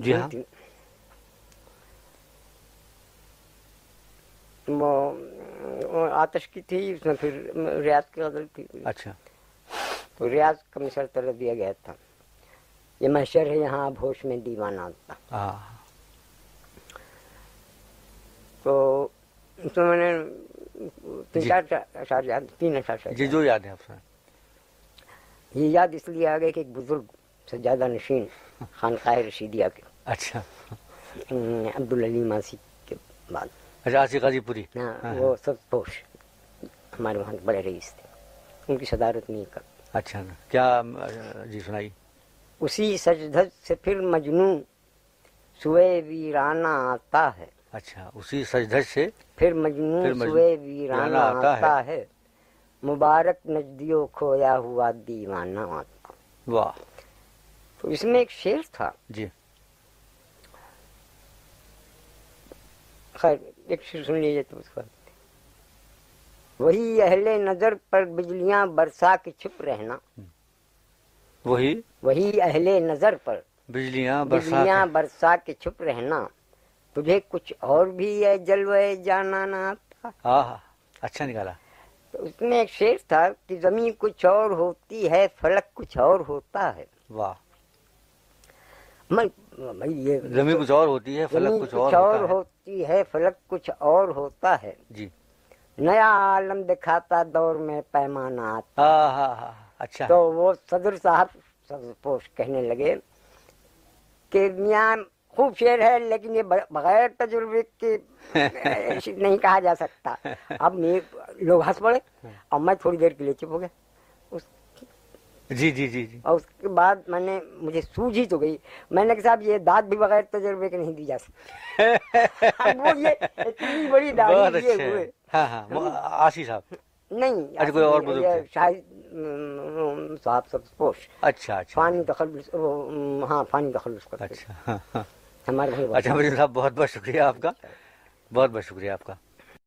جی ہاں۔ وہ آتش کی تھی اس میں پھر ریاض کی غزل تھی اچھا تو ریاض کا مثال طرح دیا گیا تھا یہ محشر ہے یہاں اب ہوش میں دیوانہ ہاں تو اس میں میں نے تین۔ چار اشعار یاد تین اشعار جی جو یاد ہے آپ یہ یاد اس لیے آ گئے کہ ایک بزرگ سجادہ نشین خانقاہ رشیدیہ کے اچھا۔ عبدالعلی ماسی کے بعد۔ اچھا آصف غازی پوری ہاں ہاں، وہ سب پوش۔ ہمارے وہاں بڑے رئیس تھے۔ ان کی صدارت نہیں کر۔ اچھا کیا جی سنائی۔ اسی سجدھج سے پھر مجنوں سوئے ویرانہ آتا ہے۔ اچھا اسی سجدھج سے پھر مجنوں سوئے ویرانہ آتا آتا ہے۔ مبارک نجدیو کھویا ہوا دیوانہ آتا۔ واہ۔ تو اس میں ایک شعر تھا۔ جی۔ خیر ایک شعر سن لیجیے تو اس کا وہی اہل نظر پر بجلیاں برسا کے چھپ رہنا۔ وہی؟ وہی اہل نظر پر بجلیاں بجلیاں برسات برسا کے چھپ رہنا۔ تجھے کچھ اور بھی ہے جلوے جانا نہ ہاں اچھا نکالا۔ تو اس میں ایک شعر تھا کہ زمین کچھ اور ہوتی ہے فلک کچھ اور ہوتا ہے۔ واہ۔ بھائی یہ زمین کچھ اور ہوتی ہے فلک کچھ اور ہوتی ہے فلک کچھ اور ہوتا ہے۔ جی۔ نیا عالم دکھاتا دور میں پیمانہ آتا۔ ہاں، ہاں، ہاں، اچھا۔ تو وہ صدر صاحب پوش کہنے لگے کہ میاں خوب شعر ہے لیکن یہ بغیر تجربے کے نہیں کہا جا سکتا۔ اب لوگ ہنس پڑے اب میں تھوڑی دیر کے لیے چپ ہو گیا۔ جی،, جی جی جی اور اس کے بعد میں نے مجھے سوجھی تو گئی۔ میں نے کہا صاحب یہ داد بھی بغیر تجربے کے نہیں دی جا سکتی۔ ہاں، اتنی بڑی داد اچھا ہاں، ہاں، صاحب۔ نہیں اچھا، کوئی اور بزرگ صاحب سب پوش اچھا اچھا۔ فانی ہاں فانی اچھا ہمارے اچھا صاحب بہت بہت شکریہ آپ کا۔ بہت بہت شکریہ آپ کا۔